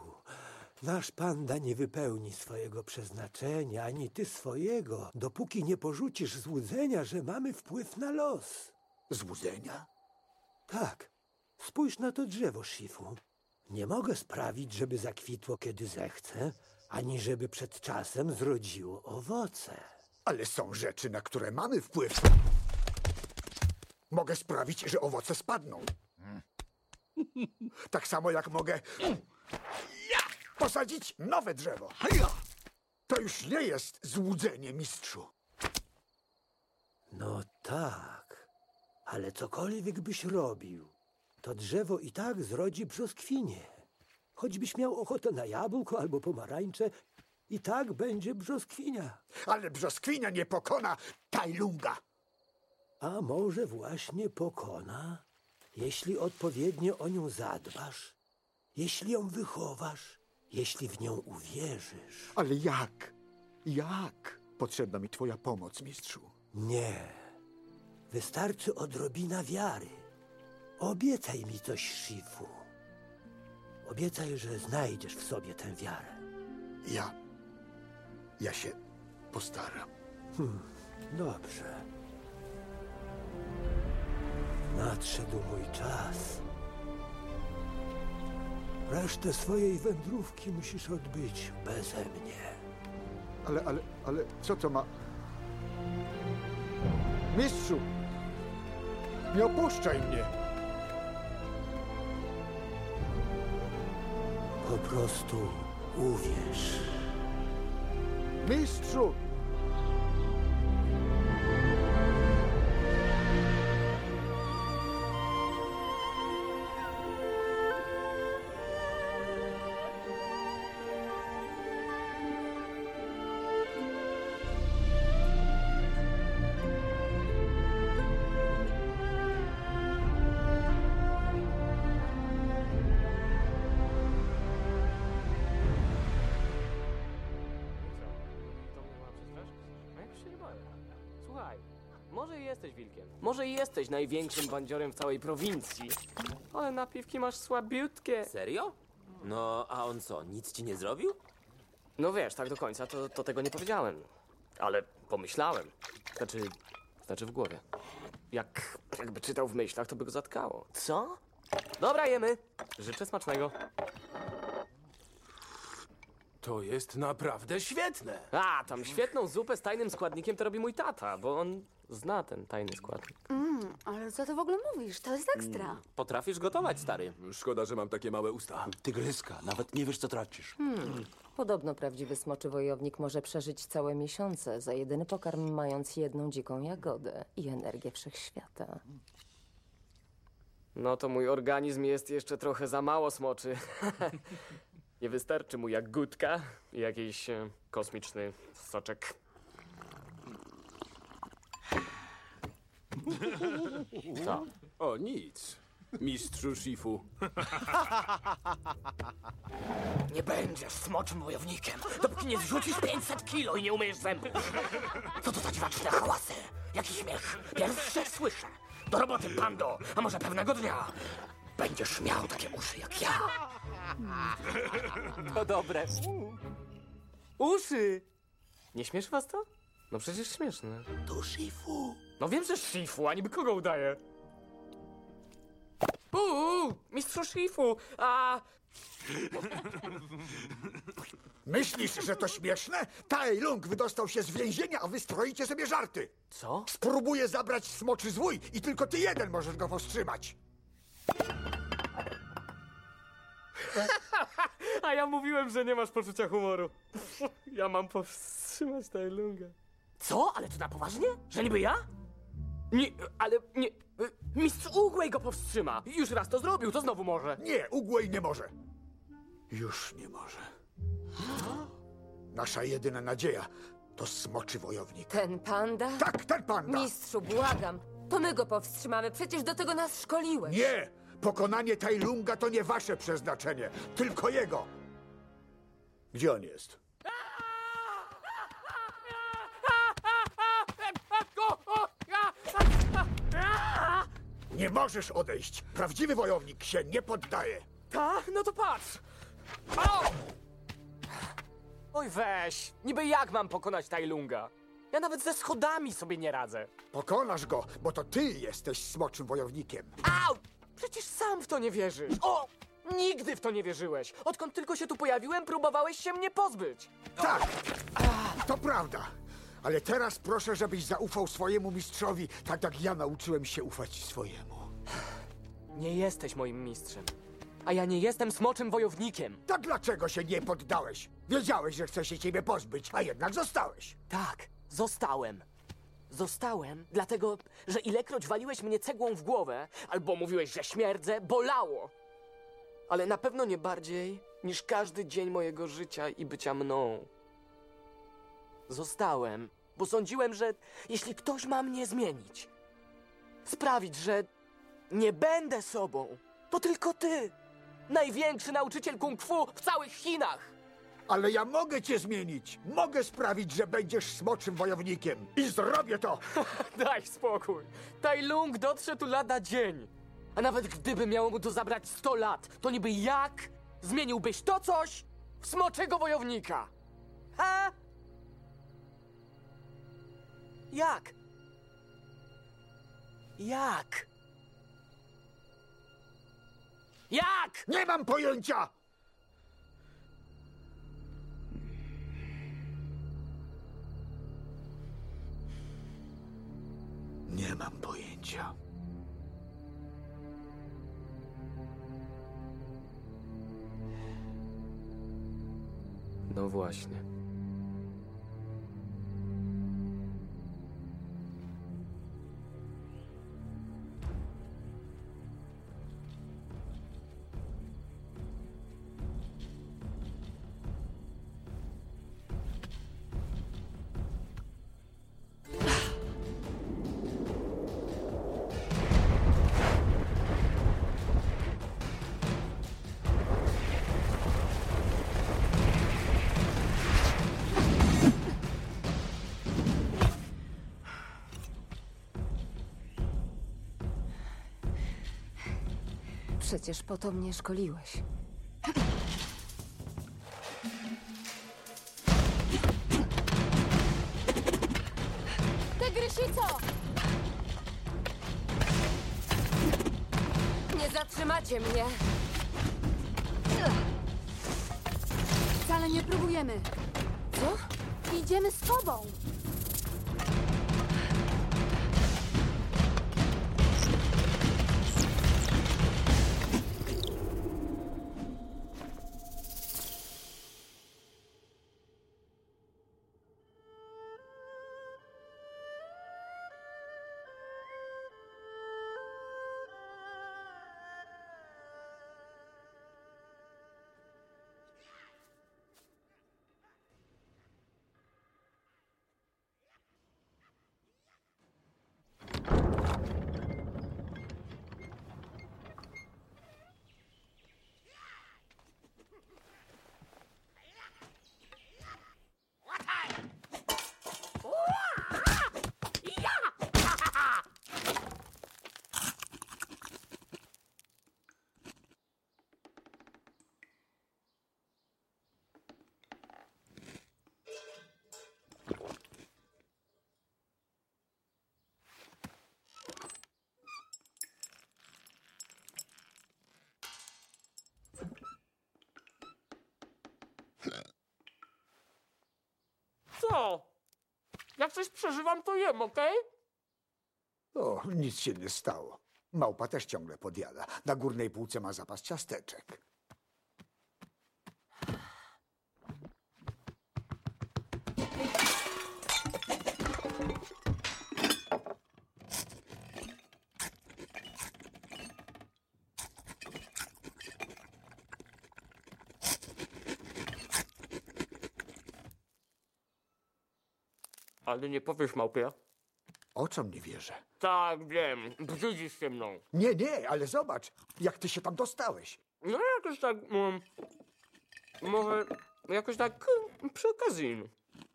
nasz panda nie wypełni swojego przeznaczenia, ani ty swojego, dopóki nie porzucisz złudzenia, że mamy wpływ na los. Złudzenia? Tak. Spójrz na to drzewo, Shifu. Nie mogę sprawić, żeby zakwitło, kiedy zechcę, ani żeby przed czasem zrodziło owoce. Ale są rzeczy, na które mamy wpływ. Mogę sprawić, że owoce spadną. Tak samo jak mogę posadzić nowe drzewo. To już nie jest złudzenie, mistrzu. No tak, ale cokolwiek byś robił, to drzewo i tak zrodzi brzoskwinie. Choćbyś miał ochotę na jabłko albo pomarańcze, i tak będzie brzoskwinia. Ale brzoskwinia nie pokona Tajlunga. A może właśnie pokona, jeśli odpowiednio o nią zadbasz, jeśli ją wychowasz, jeśli w nią uwierzysz. Ale jak? Jak? Potrzebna mi twoja pomoc, mistrzu. Nie. Wystarczy odrobina wiary. Obiecaj mi coś, Shifu. Obiecaj, że znajdziesz w sobie tę wiarę. Ja. Ja się postaram. Hmm, dobrze. Nadszedł mój czas. Resztę swojej wędrówki musisz odbyć beze mnie. Ale, ale, ale co to ma? Mistrzu! Nie opuszczaj mnie! Po prostu uwierz. Mistrzu! Jesteś największym bandziorem w całej prowincji. Ale napiwki masz słabiutkie. Serio? No, a on co, nic ci nie zrobił? No wiesz, tak do końca to, to tego nie powiedziałem. Ale pomyślałem. Znaczy, znaczy w głowie. Jak, jakby czytał w myślach, to by go zatkało. Co? Dobra, jemy. Życzę smacznego. To jest naprawdę świetne. A, tam świetną zupę z tajnym składnikiem to robi mój tata, bo on zna ten tajny składnik. Mm, ale co ty w ogóle mówisz? To jest ekstra. Potrafisz gotować, stary. Szkoda, że mam takie małe usta. Tygryska, nawet nie wiesz, co tracisz. Hmm. Podobno prawdziwy smoczy wojownik może przeżyć całe miesiące za jedyny pokarm, mając jedną dziką jagodę i energię wszechświata. No to mój organizm jest jeszcze trochę za mało smoczy. <laughs> Nie wystarczy mu jagódka i jakiś e, kosmiczny soczek. <laughs> Co? O, nic. Mistrzu Shifu. <laughs> Nie będziesz smoczym wojownikiem, dopóki nie zrzucisz 500 kilo i nie umyjesz zębów. Co to za dziwaczne hałasy? Jaki śmiech? Pierwsze słyszę. Do roboty, pando, a może pewnego dnia będziesz miał takie uszy jak ja. To dobre. Uszy! Nie śmieszy was to? No przecież śmieszne. To Shifu. No wiem, że Shifu, a niby kogo udaje? Uuu, mistrzu Shifu, a... <laughs> Myślisz, że to śmieszne? Tai Lung wydostał się z więzienia, a wy stroicie sobie żarty. Co? Spróbuję zabrać smoczy zwój i tylko ty jeden możesz go powstrzymać. <laughs> A ja mówiłem, że nie masz poczucia humoru. <laughs> Ja mam powstrzymać Tajlunga. Co? Ale to na poważnie? Że niby ja? Nie, ale nie... Mistrz Ugłej go powstrzyma. Już raz to zrobił, to znowu może. Nie, Ugłej nie może. Już nie może. Nasza jedyna nadzieja to smoczy wojownik. Ten panda? Tak, ten panda! Mistrzu, błagam. To my go powstrzymamy, przecież do tego nas szkoliłeś. Nie! Pokonanie Tajlunga to nie wasze przeznaczenie, tylko jego. Gdzie on jest? Nie możesz odejść. Prawdziwy wojownik się nie poddaje. Tak? No to patrz! O! Oj weź, niby jak mam pokonać Tajlunga? Ja nawet ze schodami sobie nie radzę. Pokonasz go, bo to ty jesteś smoczym wojownikiem. Au! Przecież sam w to nie wierzysz. O! Nigdy w to nie wierzyłeś. Odkąd tylko się tu pojawiłem, próbowałeś się mnie pozbyć. Tak, to prawda. Ale teraz proszę, żebyś zaufał swojemu mistrzowi, tak jak ja nauczyłem się ufać swojemu. Nie jesteś moim mistrzem. A ja nie jestem smoczym wojownikiem. To dlaczego się nie poddałeś? Wiedziałeś, że chce się ciebie pozbyć, a jednak zostałeś. Tak, zostałem. Zostałem, dlatego, że ilekroć waliłeś mnie cegłą w głowę, albo mówiłeś, że śmierdzę, bolało. Ale na pewno nie bardziej niż każdy dzień mojego życia i bycia mną. Zostałem, bo sądziłem, że jeśli ktoś ma mnie zmienić, sprawić, że nie będę sobą, to tylko ty. Największy nauczyciel kung fu w całych Chinach. Ale ja mogę cię zmienić. Mogę sprawić, że będziesz smoczym wojownikiem. I zrobię to. <laughs> Daj spokój. Tai Lung dotrze tu lada dzień. A nawet gdyby miało mu to zabrać 100 lat, to niby jak zmieniłbyś to coś w smoczego wojownika? Ha? Jak? Jak? Jak? Nie mam pojęcia! mam pojęcia. No właśnie. Przecież po to mnie szkoliłeś. Tygrysico! Nie zatrzymacie mnie! Wcale nie próbujemy. Co? Idziemy z tobą. Jak coś przeżywam, to jem, okej? O, nic się nie stało. Małpa też ciągle podjada. Na górnej półce ma zapas ciasteczek. Nie powiesz małpie. O co mnie wierzę? Tak, wiem. Brzydzisz się mną. Nie, nie, ale zobacz, jak ty się tam dostałeś. No jakoś tak... Um, może jakoś tak um, przy okazji.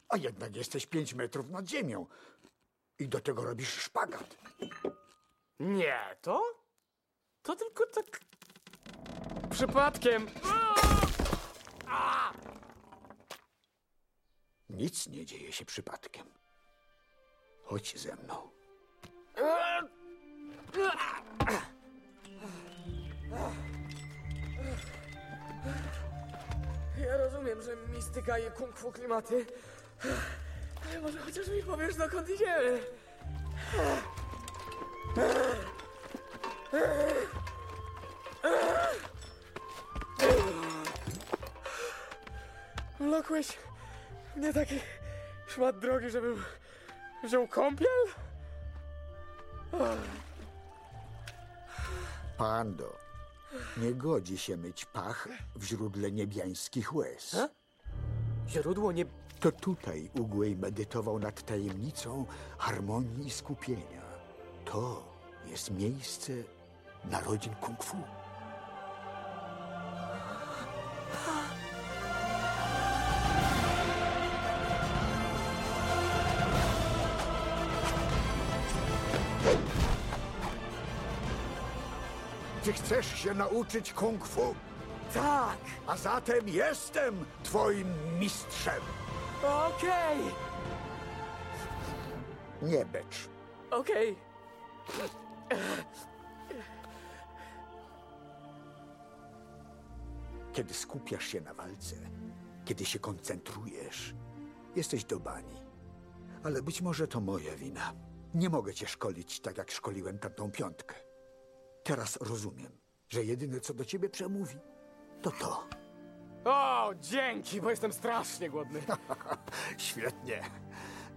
A jednak jesteś pięć metrów nad ziemią. I do tego robisz szpagat. Nie, to? To tylko tak... Przypadkiem. Nic nie dzieje się przypadkiem. Chodź ze mną. Ja rozumiem, że mistyka i kung fu klimaty. Ale może chociaż mi powiesz, dokąd idziemy. Lokłeś mnie taki szmat drogi, żebym wziął kąpiel? Pando, nie godzi się myć pach w źródle niebiańskich łez. Źródło nie... To tutaj Ugłej medytował nad tajemnicą harmonii i skupienia. To jest miejsce narodzin kung fu. Się nauczyć kung fu? Tak! A zatem jestem twoim mistrzem. Okej! Nie becz. Okej. Kiedy skupiasz się na walce, kiedy się koncentrujesz, jesteś do bani. Ale być może to moja wina. Nie mogę cię szkolić tak, jak szkoliłem tamtą piątkę. Teraz rozumiem, że jedyne, co do ciebie przemówi, to to. O, dzięki, bo jestem strasznie głodny. <laughs> Świetnie.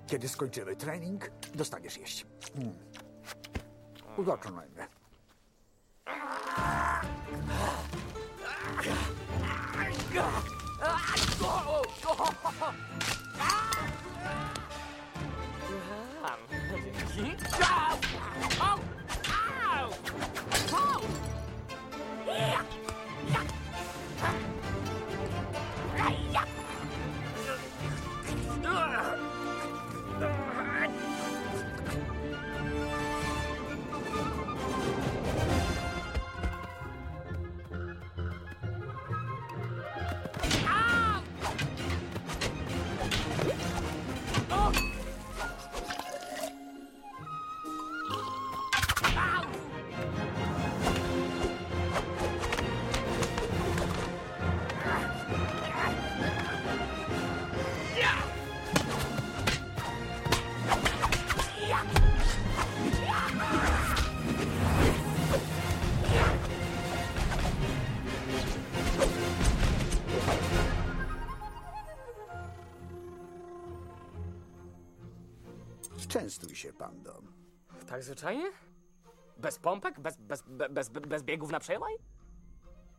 Kiedy skończymy trening, dostaniesz jeść. Hmm. Zaczynajmy. Dzięki. Pando. Tak zwyczajnie? Bez pompek? Bez, bez, be- bez, bez biegów na przełaj?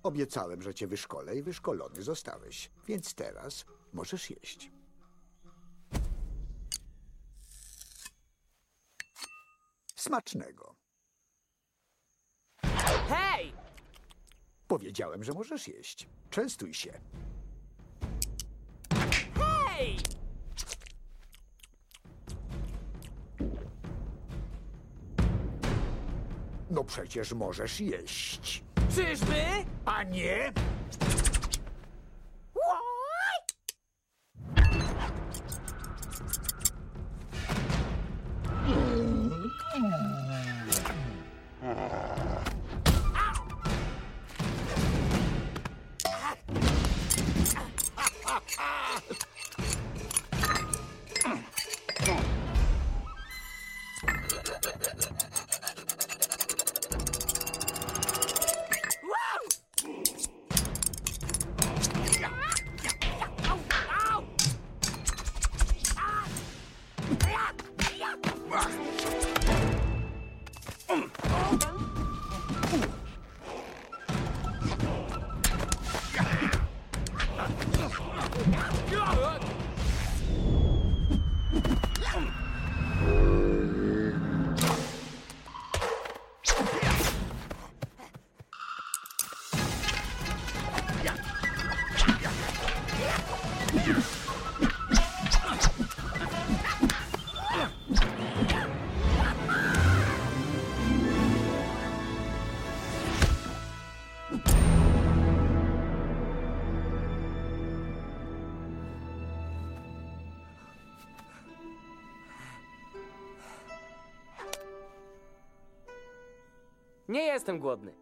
Obiecałem, że cię wyszkolę i wyszkolony zostałeś, więc teraz możesz jeść. Smacznego. Hej! Powiedziałem, że możesz jeść. Częstuj się. Hej! No przecież możesz jeść. Czyżby? A nie? Nie jestem głodny.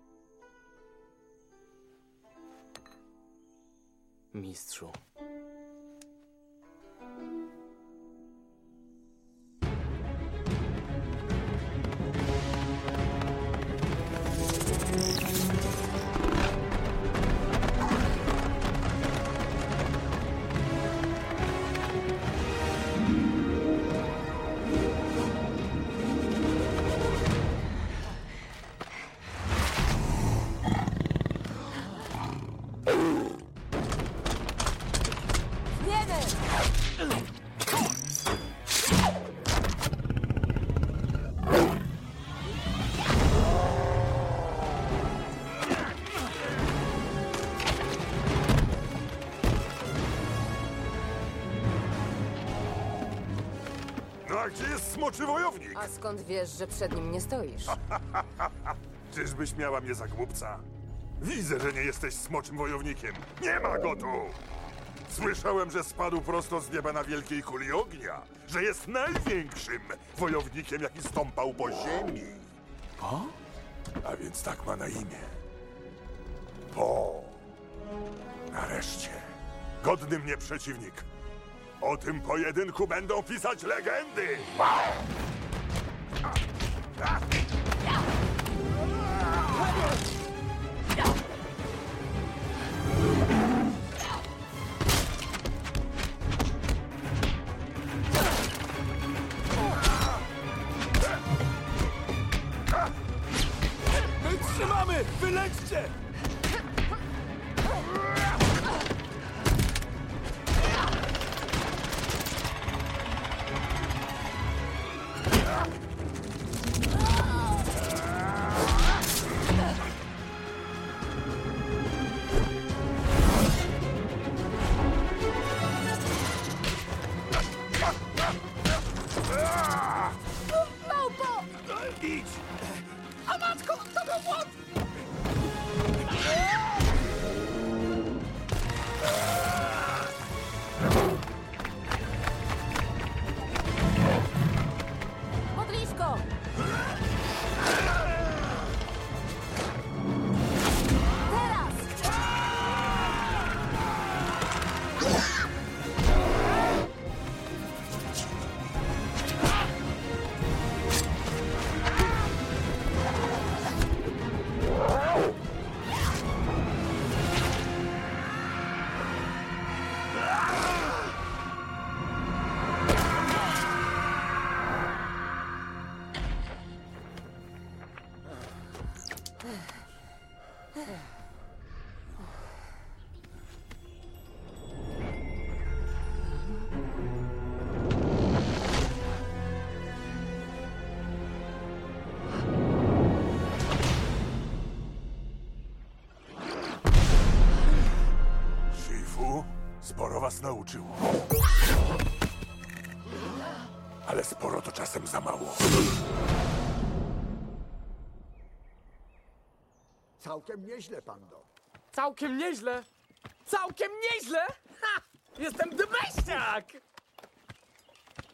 Smoczy wojownik? A skąd wiesz, że przed nim nie stoisz? <laughs> Czyżbyś miała mnie za głupca? Widzę, że nie jesteś smoczym wojownikiem. Nie ma go tu! Słyszałem, że spadł prosto z nieba na wielkiej kuli ognia. Że jest największym wojownikiem, jaki stąpał po ziemi. O? A więc tak ma na imię. Po. Nareszcie. Godny mnie przeciwnik. O tym pojedynku będą pisać legendy. My trzymamy! Wylećcie! Całkiem nieźle, Pando. Całkiem nieźle! Całkiem nieźle! Ha! Jestem dybeściak!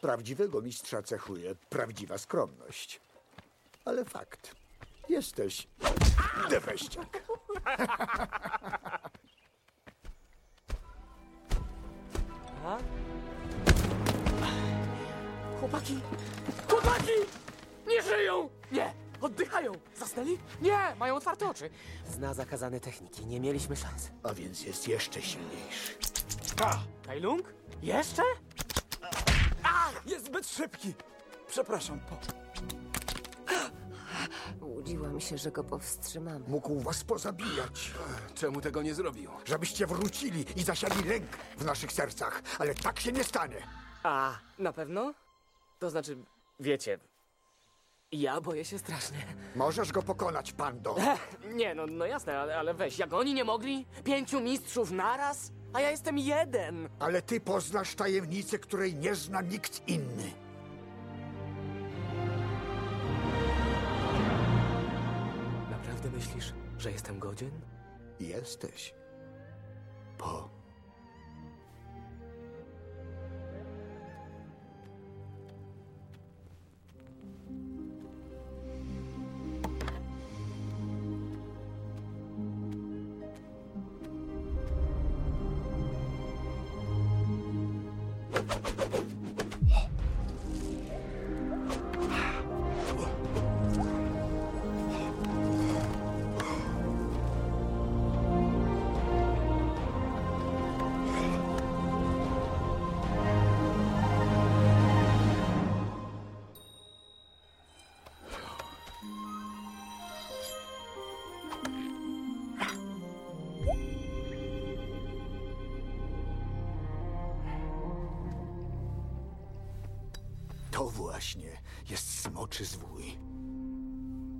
Prawdziwego mistrza cechuje prawdziwa skromność. Ale fakt. Jesteś deweściak. A? Chłopaki! Chłopaki! Nie żyją! Nie! Oddychają! Zasnęli? Nie! Mają otwarte oczy. Zna zakazane techniki. Nie mieliśmy szans. A więc jest jeszcze silniejszy. A! Kailung? Jeszcze? Jest zbyt szybki! Przepraszam, po... Łudziłam się, że go powstrzymamy. Mógł was pozabijać. Czemu tego nie zrobił? Żebyście wrócili i zasiali lęk w naszych sercach. Ale tak się nie stanie. A, na pewno? To znaczy, wiecie, ja boję się strasznie. Możesz go pokonać, Pando. <laughs> Ech, nie, no, no jasne, ale, ale weź, jak oni nie mogli? Pięciu mistrzów naraz? A ja jestem jeden. Ale ty poznasz tajemnicę, której nie zna nikt inny. Naprawdę myślisz, że jestem godzien? Jesteś. Właśnie jest smoczy zwój.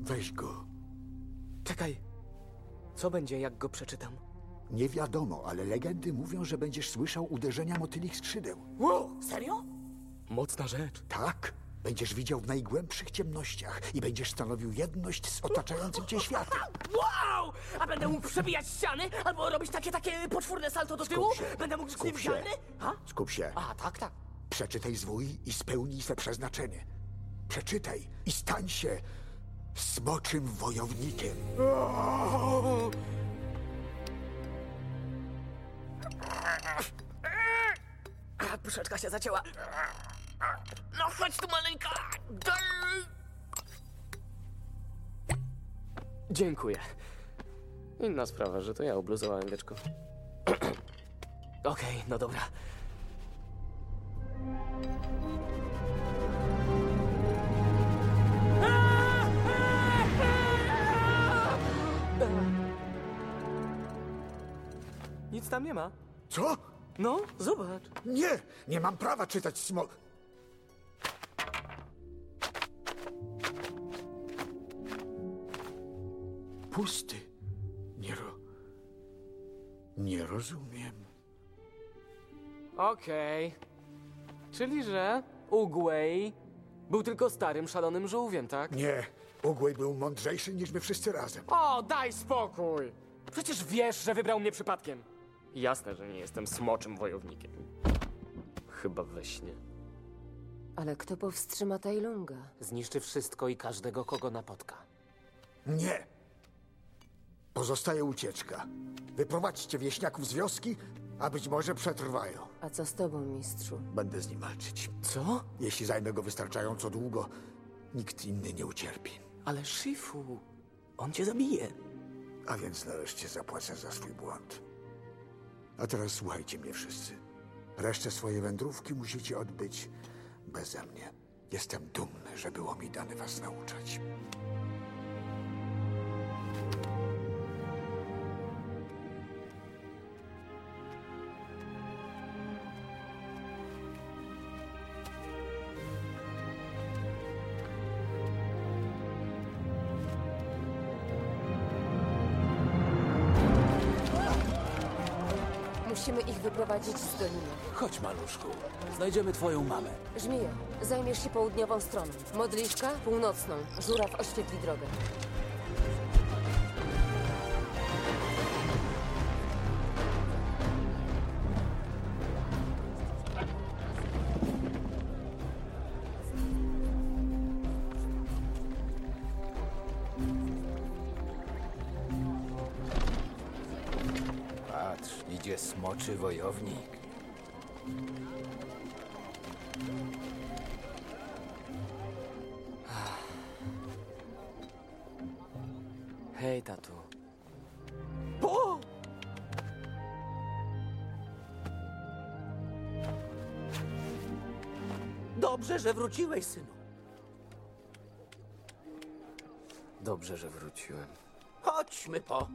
Weź go. Czekaj. Co będzie, jak go przeczytam? Nie wiadomo, ale legendy mówią, że będziesz słyszał uderzenia motylich skrzydeł. Wow, serio? Mocna rzecz. Tak. Będziesz widział w najgłębszych ciemnościach i będziesz stanowił jedność z otaczającym cię światem. Wow! A będę mógł przebijać ściany? Albo robić takie, takie poczwórne salto do tyłu? Skup się. Będę mógł być Skup się. Skup się. A, tak, tak. Przeczytaj zwój i spełnij swe przeznaczenie. Przeczytaj i stań się smoczym wojownikiem. A, puszeczka się zacięła. No chodź tu maleńka. Dziękuję. Inna sprawa, że to ja obluzowałem wieczko. <clears throat> Okej, no dobra. Nic tam nie ma. Co? No, zobacz. Nie! Nie mam prawa czytać smo... Pusty. Nie ro... Nie rozumiem. Okej. Czyli, że Ugway był tylko starym, szalonym żółwiem, tak? Nie. Ugłej był mądrzejszy niż my wszyscy razem. O, daj spokój! Przecież wiesz, że wybrał mnie przypadkiem. Jasne, że nie jestem smoczym wojownikiem. Chyba we śnie. Ale kto powstrzyma Tajlunga? Zniszczy wszystko i każdego, kogo napotka. Nie. Pozostaje ucieczka. Wyprowadźcie wieśniaków z wioski, a być może przetrwają. A co z tobą, mistrzu? Będę z nim walczyć. Co? Jeśli zajmę go wystarczająco długo, nikt inny nie ucierpi. Ale Shifu, on cię zabije. A więc nareszcie zapłacę za swój błąd. A teraz słuchajcie mnie wszyscy. Resztę swojej wędrówki musicie odbyć beze mnie. Jestem dumny, że było mi dane was nauczać. Wyprowadzić z doliny. Chodź, maluszku. Znajdziemy twoją mamę. Żmijo, zajmiesz się południową stroną. Modliszka północną. Żuraw oświetli drogę. Że wróciłeś, synu. Dobrze, że wróciłem. Chodźmy po.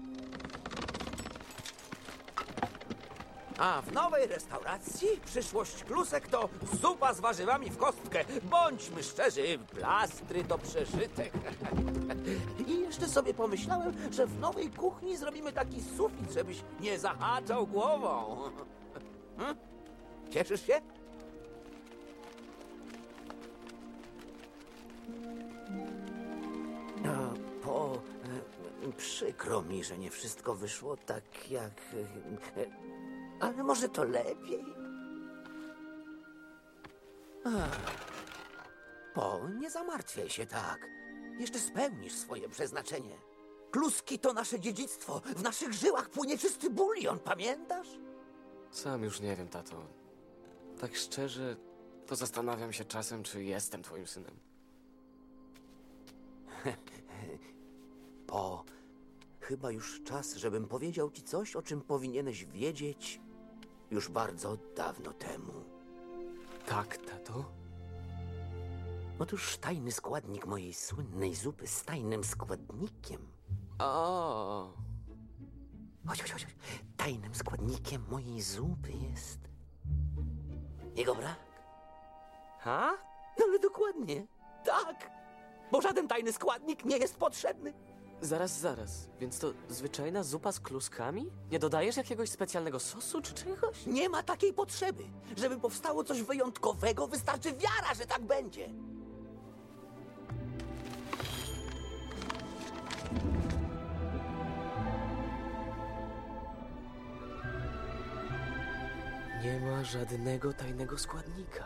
A w nowej restauracji przyszłość klusek to zupa z warzywami w kostkę. Bądźmy szczerzy, plastry to przeżytek. <laughs> I jeszcze sobie pomyślałem, że w nowej kuchni zrobimy taki sufit, żebyś nie zahaczał głową. <laughs> Hm? Cieszysz się? Przykro mi, że nie wszystko wyszło tak jak... e, Ale może to lepiej? Ach. Po, nie zamartwiaj się tak. Jeszcze spełnisz swoje przeznaczenie. Kluski to nasze dziedzictwo. W naszych żyłach płynie czysty bulion, pamiętasz? Sam już nie wiem, tato. Tak szczerze, to zastanawiam się czasem, czy jestem twoim synem. <laughs> Po, chyba już czas, żebym powiedział ci coś, o czym powinieneś wiedzieć już bardzo dawno temu. Tak, tato? Otóż tajny składnik mojej słynnej zupy z tajnym składnikiem. O, Chodź, chodź, chodź. Tajnym składnikiem mojej zupy jest. Jego brak. Ha? No ale dokładnie. Tak. Bo żaden tajny składnik nie jest potrzebny. Zaraz, zaraz. Więc to zwyczajna zupa z kluskami? Nie dodajesz jakiegoś specjalnego sosu czy czegoś? Nie ma takiej potrzeby. Żeby powstało coś wyjątkowego, wystarczy wiara, że tak będzie. Nie ma żadnego tajnego składnika.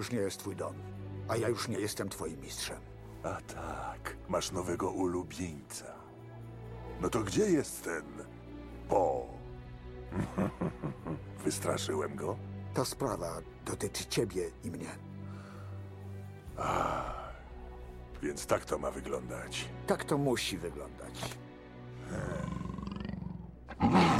Już nie jest twój dom, a ja już nie jestem twoim mistrzem. A tak, masz nowego ulubieńca. No to gdzie jest ten Po? <laughs> Wystraszyłem go? Ta sprawa dotyczy ciebie i mnie. A, więc tak to ma wyglądać. Tak to musi wyglądać. Gniłem <laughs>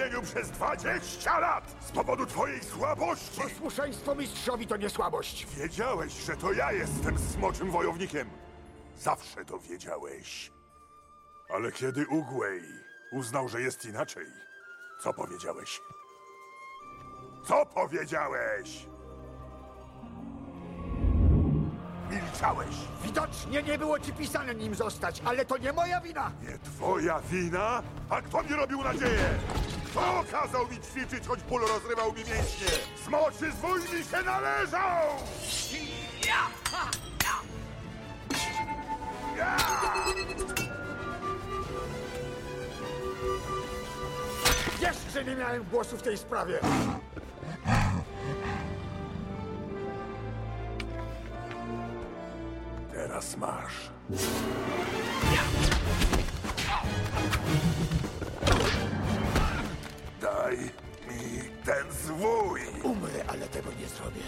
więzieniu przez 20 lat z powodu twojej słabości! Posłuszeństwo mistrzowi to nie słabość. Wiedziałeś, że to ja jestem smoczym wojownikiem. Zawsze to wiedziałeś. Ale kiedy Ugwej uznał, że jest inaczej, co powiedziałeś? Co powiedziałeś? Milczałeś. Widocznie nie było ci pisane nim zostać, ale to nie moja wina. Nie twoja wina? A kto mi robił nadzieję? Kto kazał mi ćwiczyć, choć ból rozrywał mi mięśnie? Smoczy zwój mi się należą! Wiesz, że nie miałem głosu w tej sprawie. Teraz masz. Daj mi ten zwój! Umrę, ale tego nie zrobię.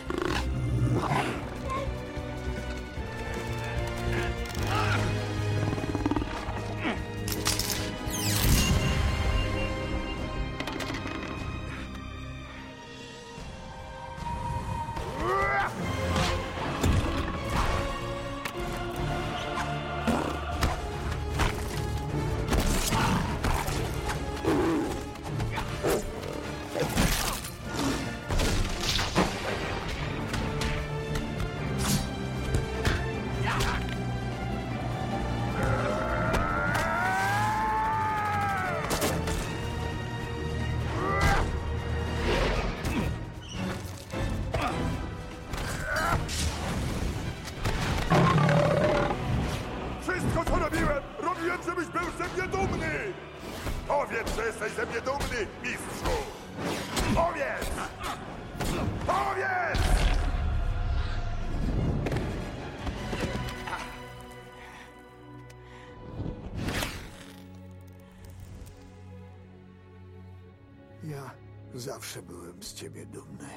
Zawsze byłem z ciebie dumny.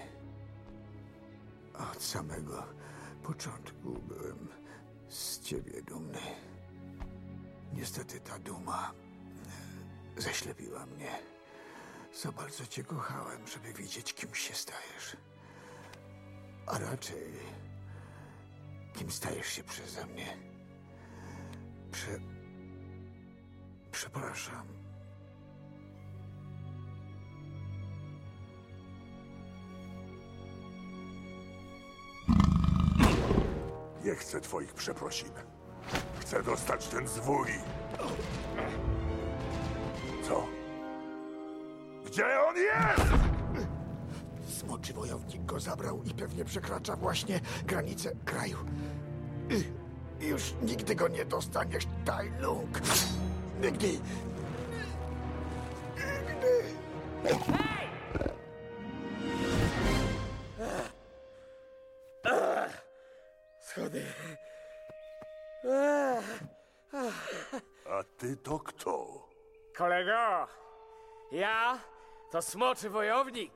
Od samego początku byłem z ciebie dumny. Niestety ta duma zaślepiła mnie. Za bardzo cię kochałem, żeby widzieć, kim się stajesz. A raczej, kim stajesz się przeze mnie. Prze... Przepraszam. Nie chcę twoich przeprosin. Chcę dostać ten zwój. Co? Gdzie on jest? Smoczy wojownik go zabrał i pewnie przekracza właśnie granicę kraju. I już nigdy go nie dostaniesz, Tai Lung. Nigdy. Nigdy. Schody. A ty to kto? Kolego, ja to smoczy wojownik.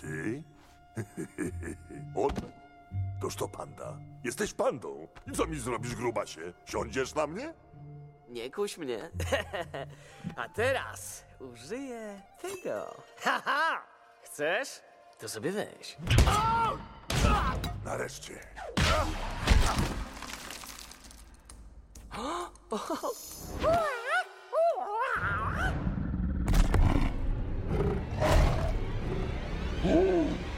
Ty? <laughs> On? Toż to panda. Jesteś pandą. I co mi zrobisz, grubasie? Siądziesz na mnie? Nie kuś mnie. <laughs> A teraz użyję tego. Haha! Chcesz? To sobie weź. Nareszcie. Ooh.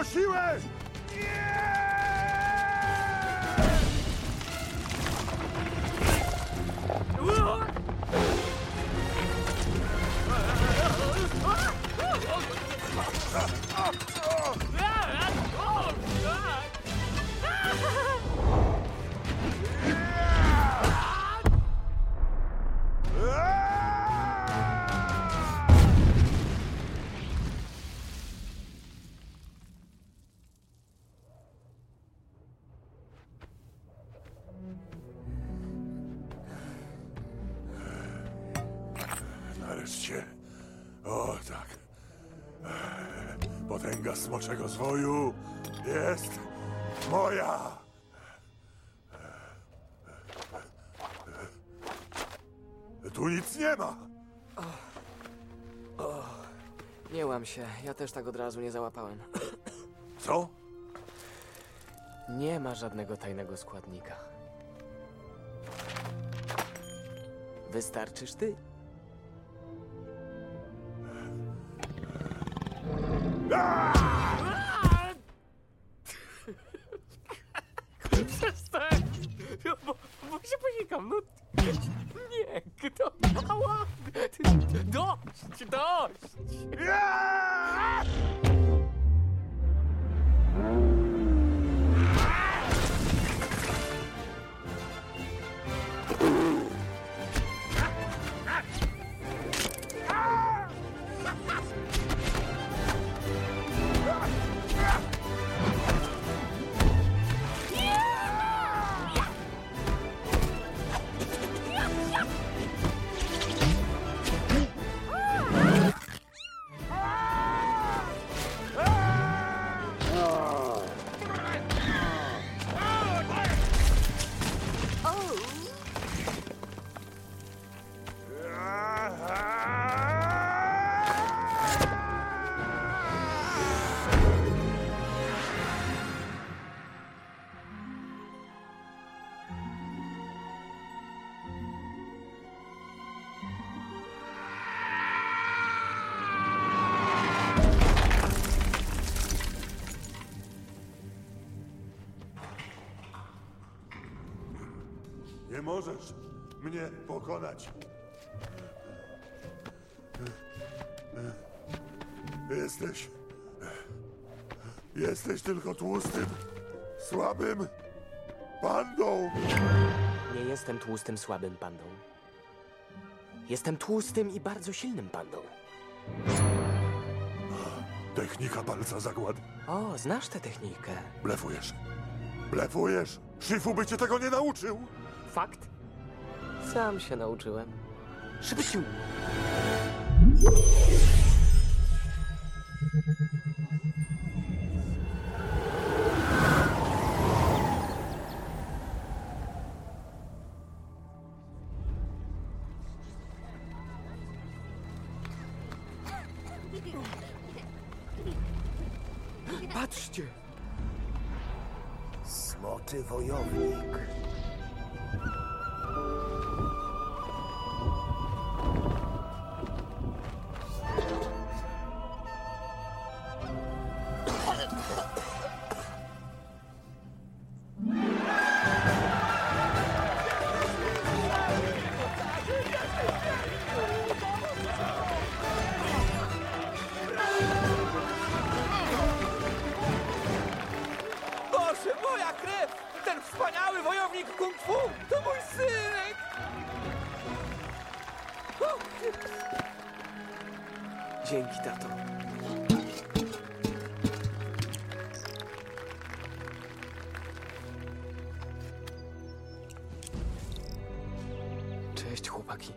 Koshiwe! Smoczego zwoju jest moja. Tu nic nie ma. Nie łam się, ja też tak od razu nie załapałem. <clears throat> Co? Nie ma żadnego tajnego składnika. Wystarczysz ty? No. Nie, kto? Ała! Dość, dość! Możesz mnie pokonać. Jesteś. Jesteś tylko tłustym, słabym pandą. Nie jestem tłustym, słabym pandą. Jestem tłustym i bardzo silnym pandą. Technika palca zagłady. O, znasz tę technikę. Blefujesz. Blefujesz. Shifu by cię tego nie nauczył. Fakt? Sam się nauczyłem. Szybciu! Boże, moja krew! Ten wspaniały wojownik kung fu to mój synek! Dzięki, tato. Cześć, chłopaki.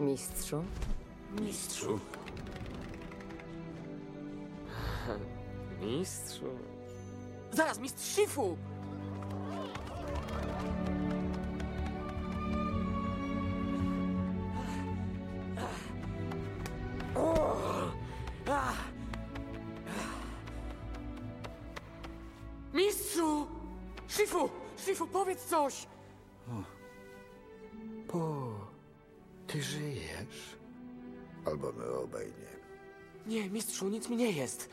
Mistrzu? Mistrzu. Mistrzu. Zaraz, mistrz Shifu! Mistrzu! Shifu! Shifu, powiedz coś! Po, ty żyjesz? Albo my obaj nie. Nie, mistrzu, nic mi nie jest.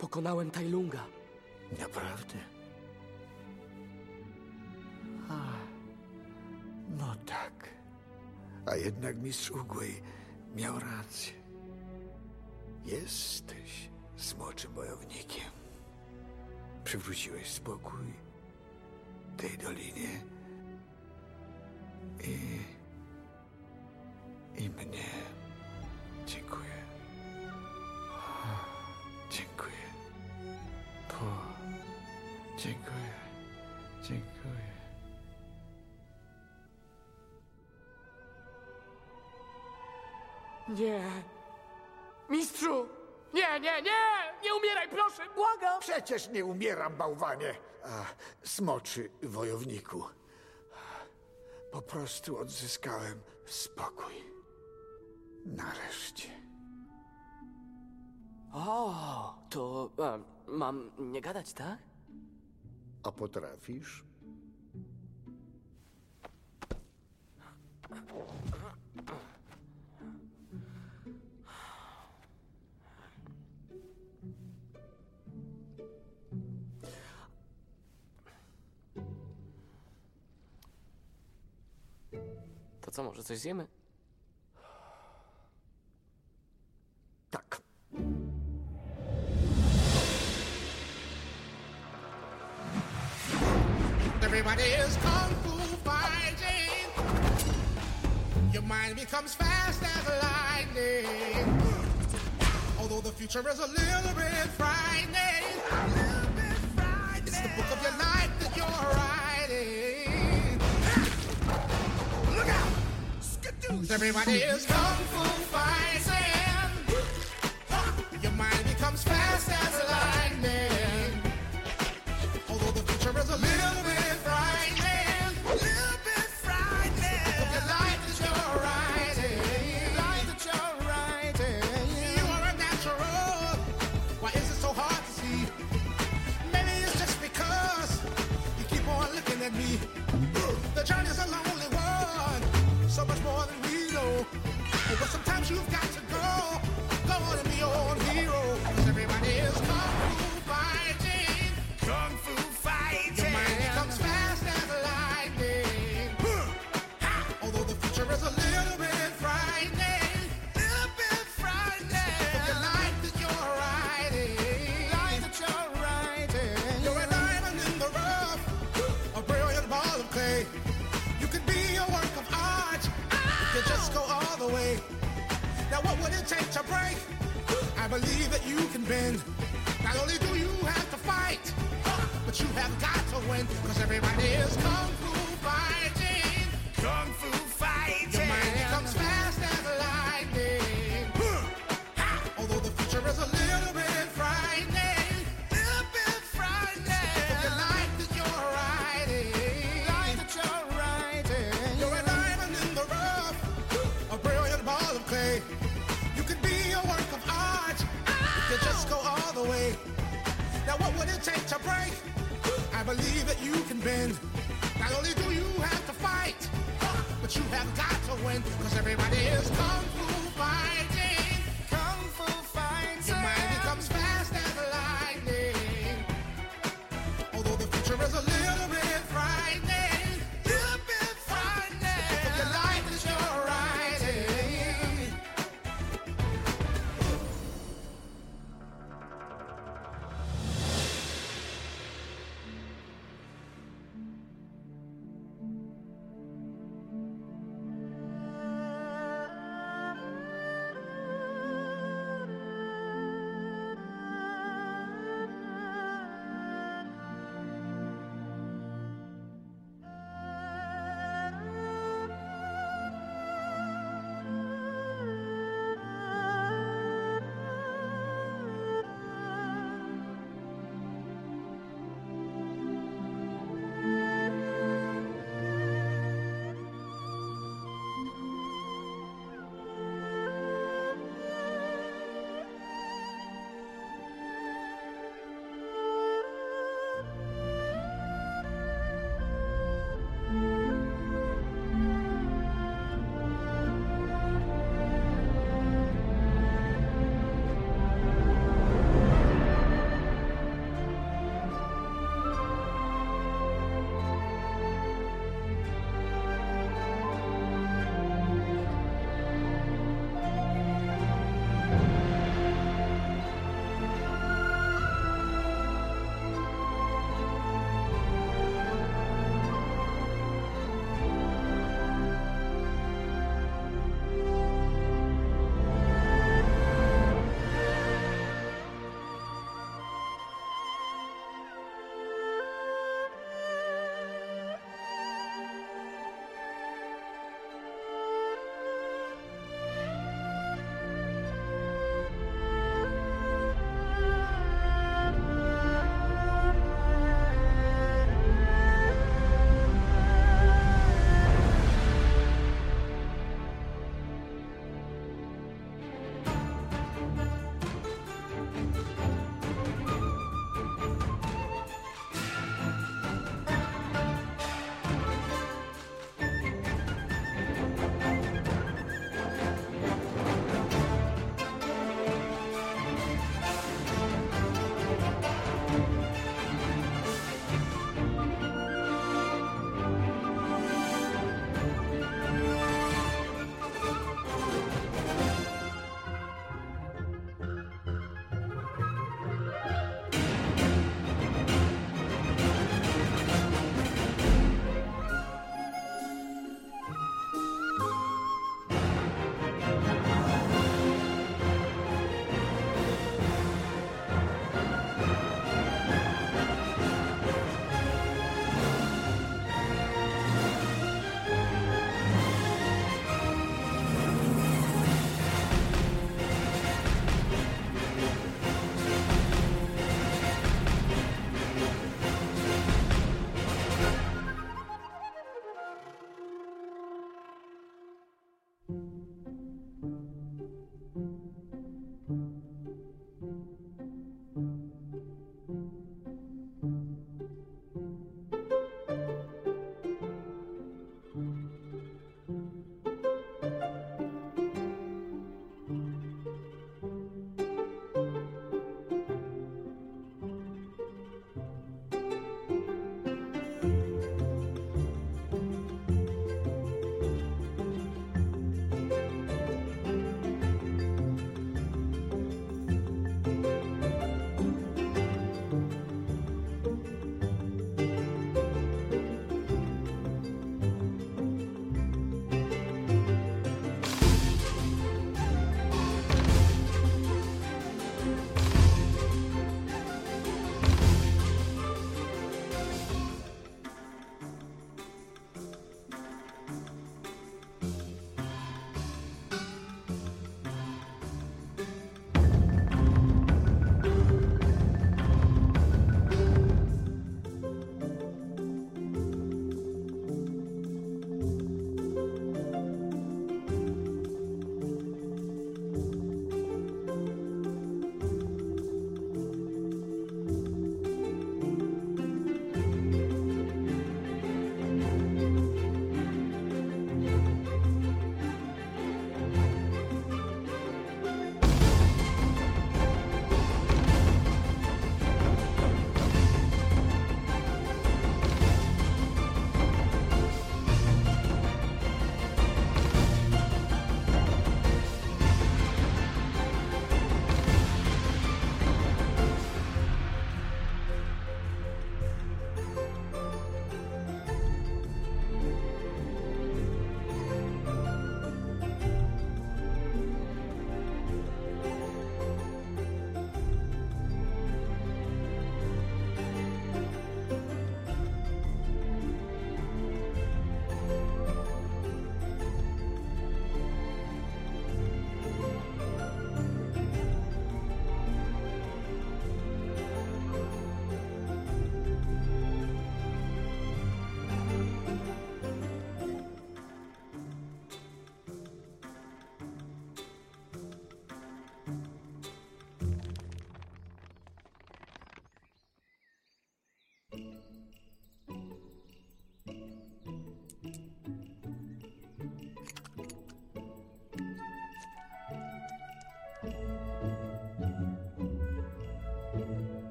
Pokonałem Tajlunga. Naprawdę? A, no tak. A jednak mistrz Ugłej miał rację. Jesteś smoczym bojownikiem. Przywróciłeś spokój tej dolinie i... i mnie. Dziękuję. Dziękuję. Po. Dziękuję. Dziękuję. Nie. Mistrzu! Nie, nie, nie! Nie umieraj, proszę, błagam! Przecież nie umieram, bałwanie. A, smoczy wojowniku. Po prostu odzyskałem spokój. Nareszcie. O, to a, mam nie gadać, tak? A potrafisz? To co, może coś zjemy? Tak. Everybody is kung fu fighting. Your mind becomes fast as lightning. Although the future is a little bit frightening. It's the book of your life that you're writing. Look out! Skadoosh! Everybody is kung fu fighting.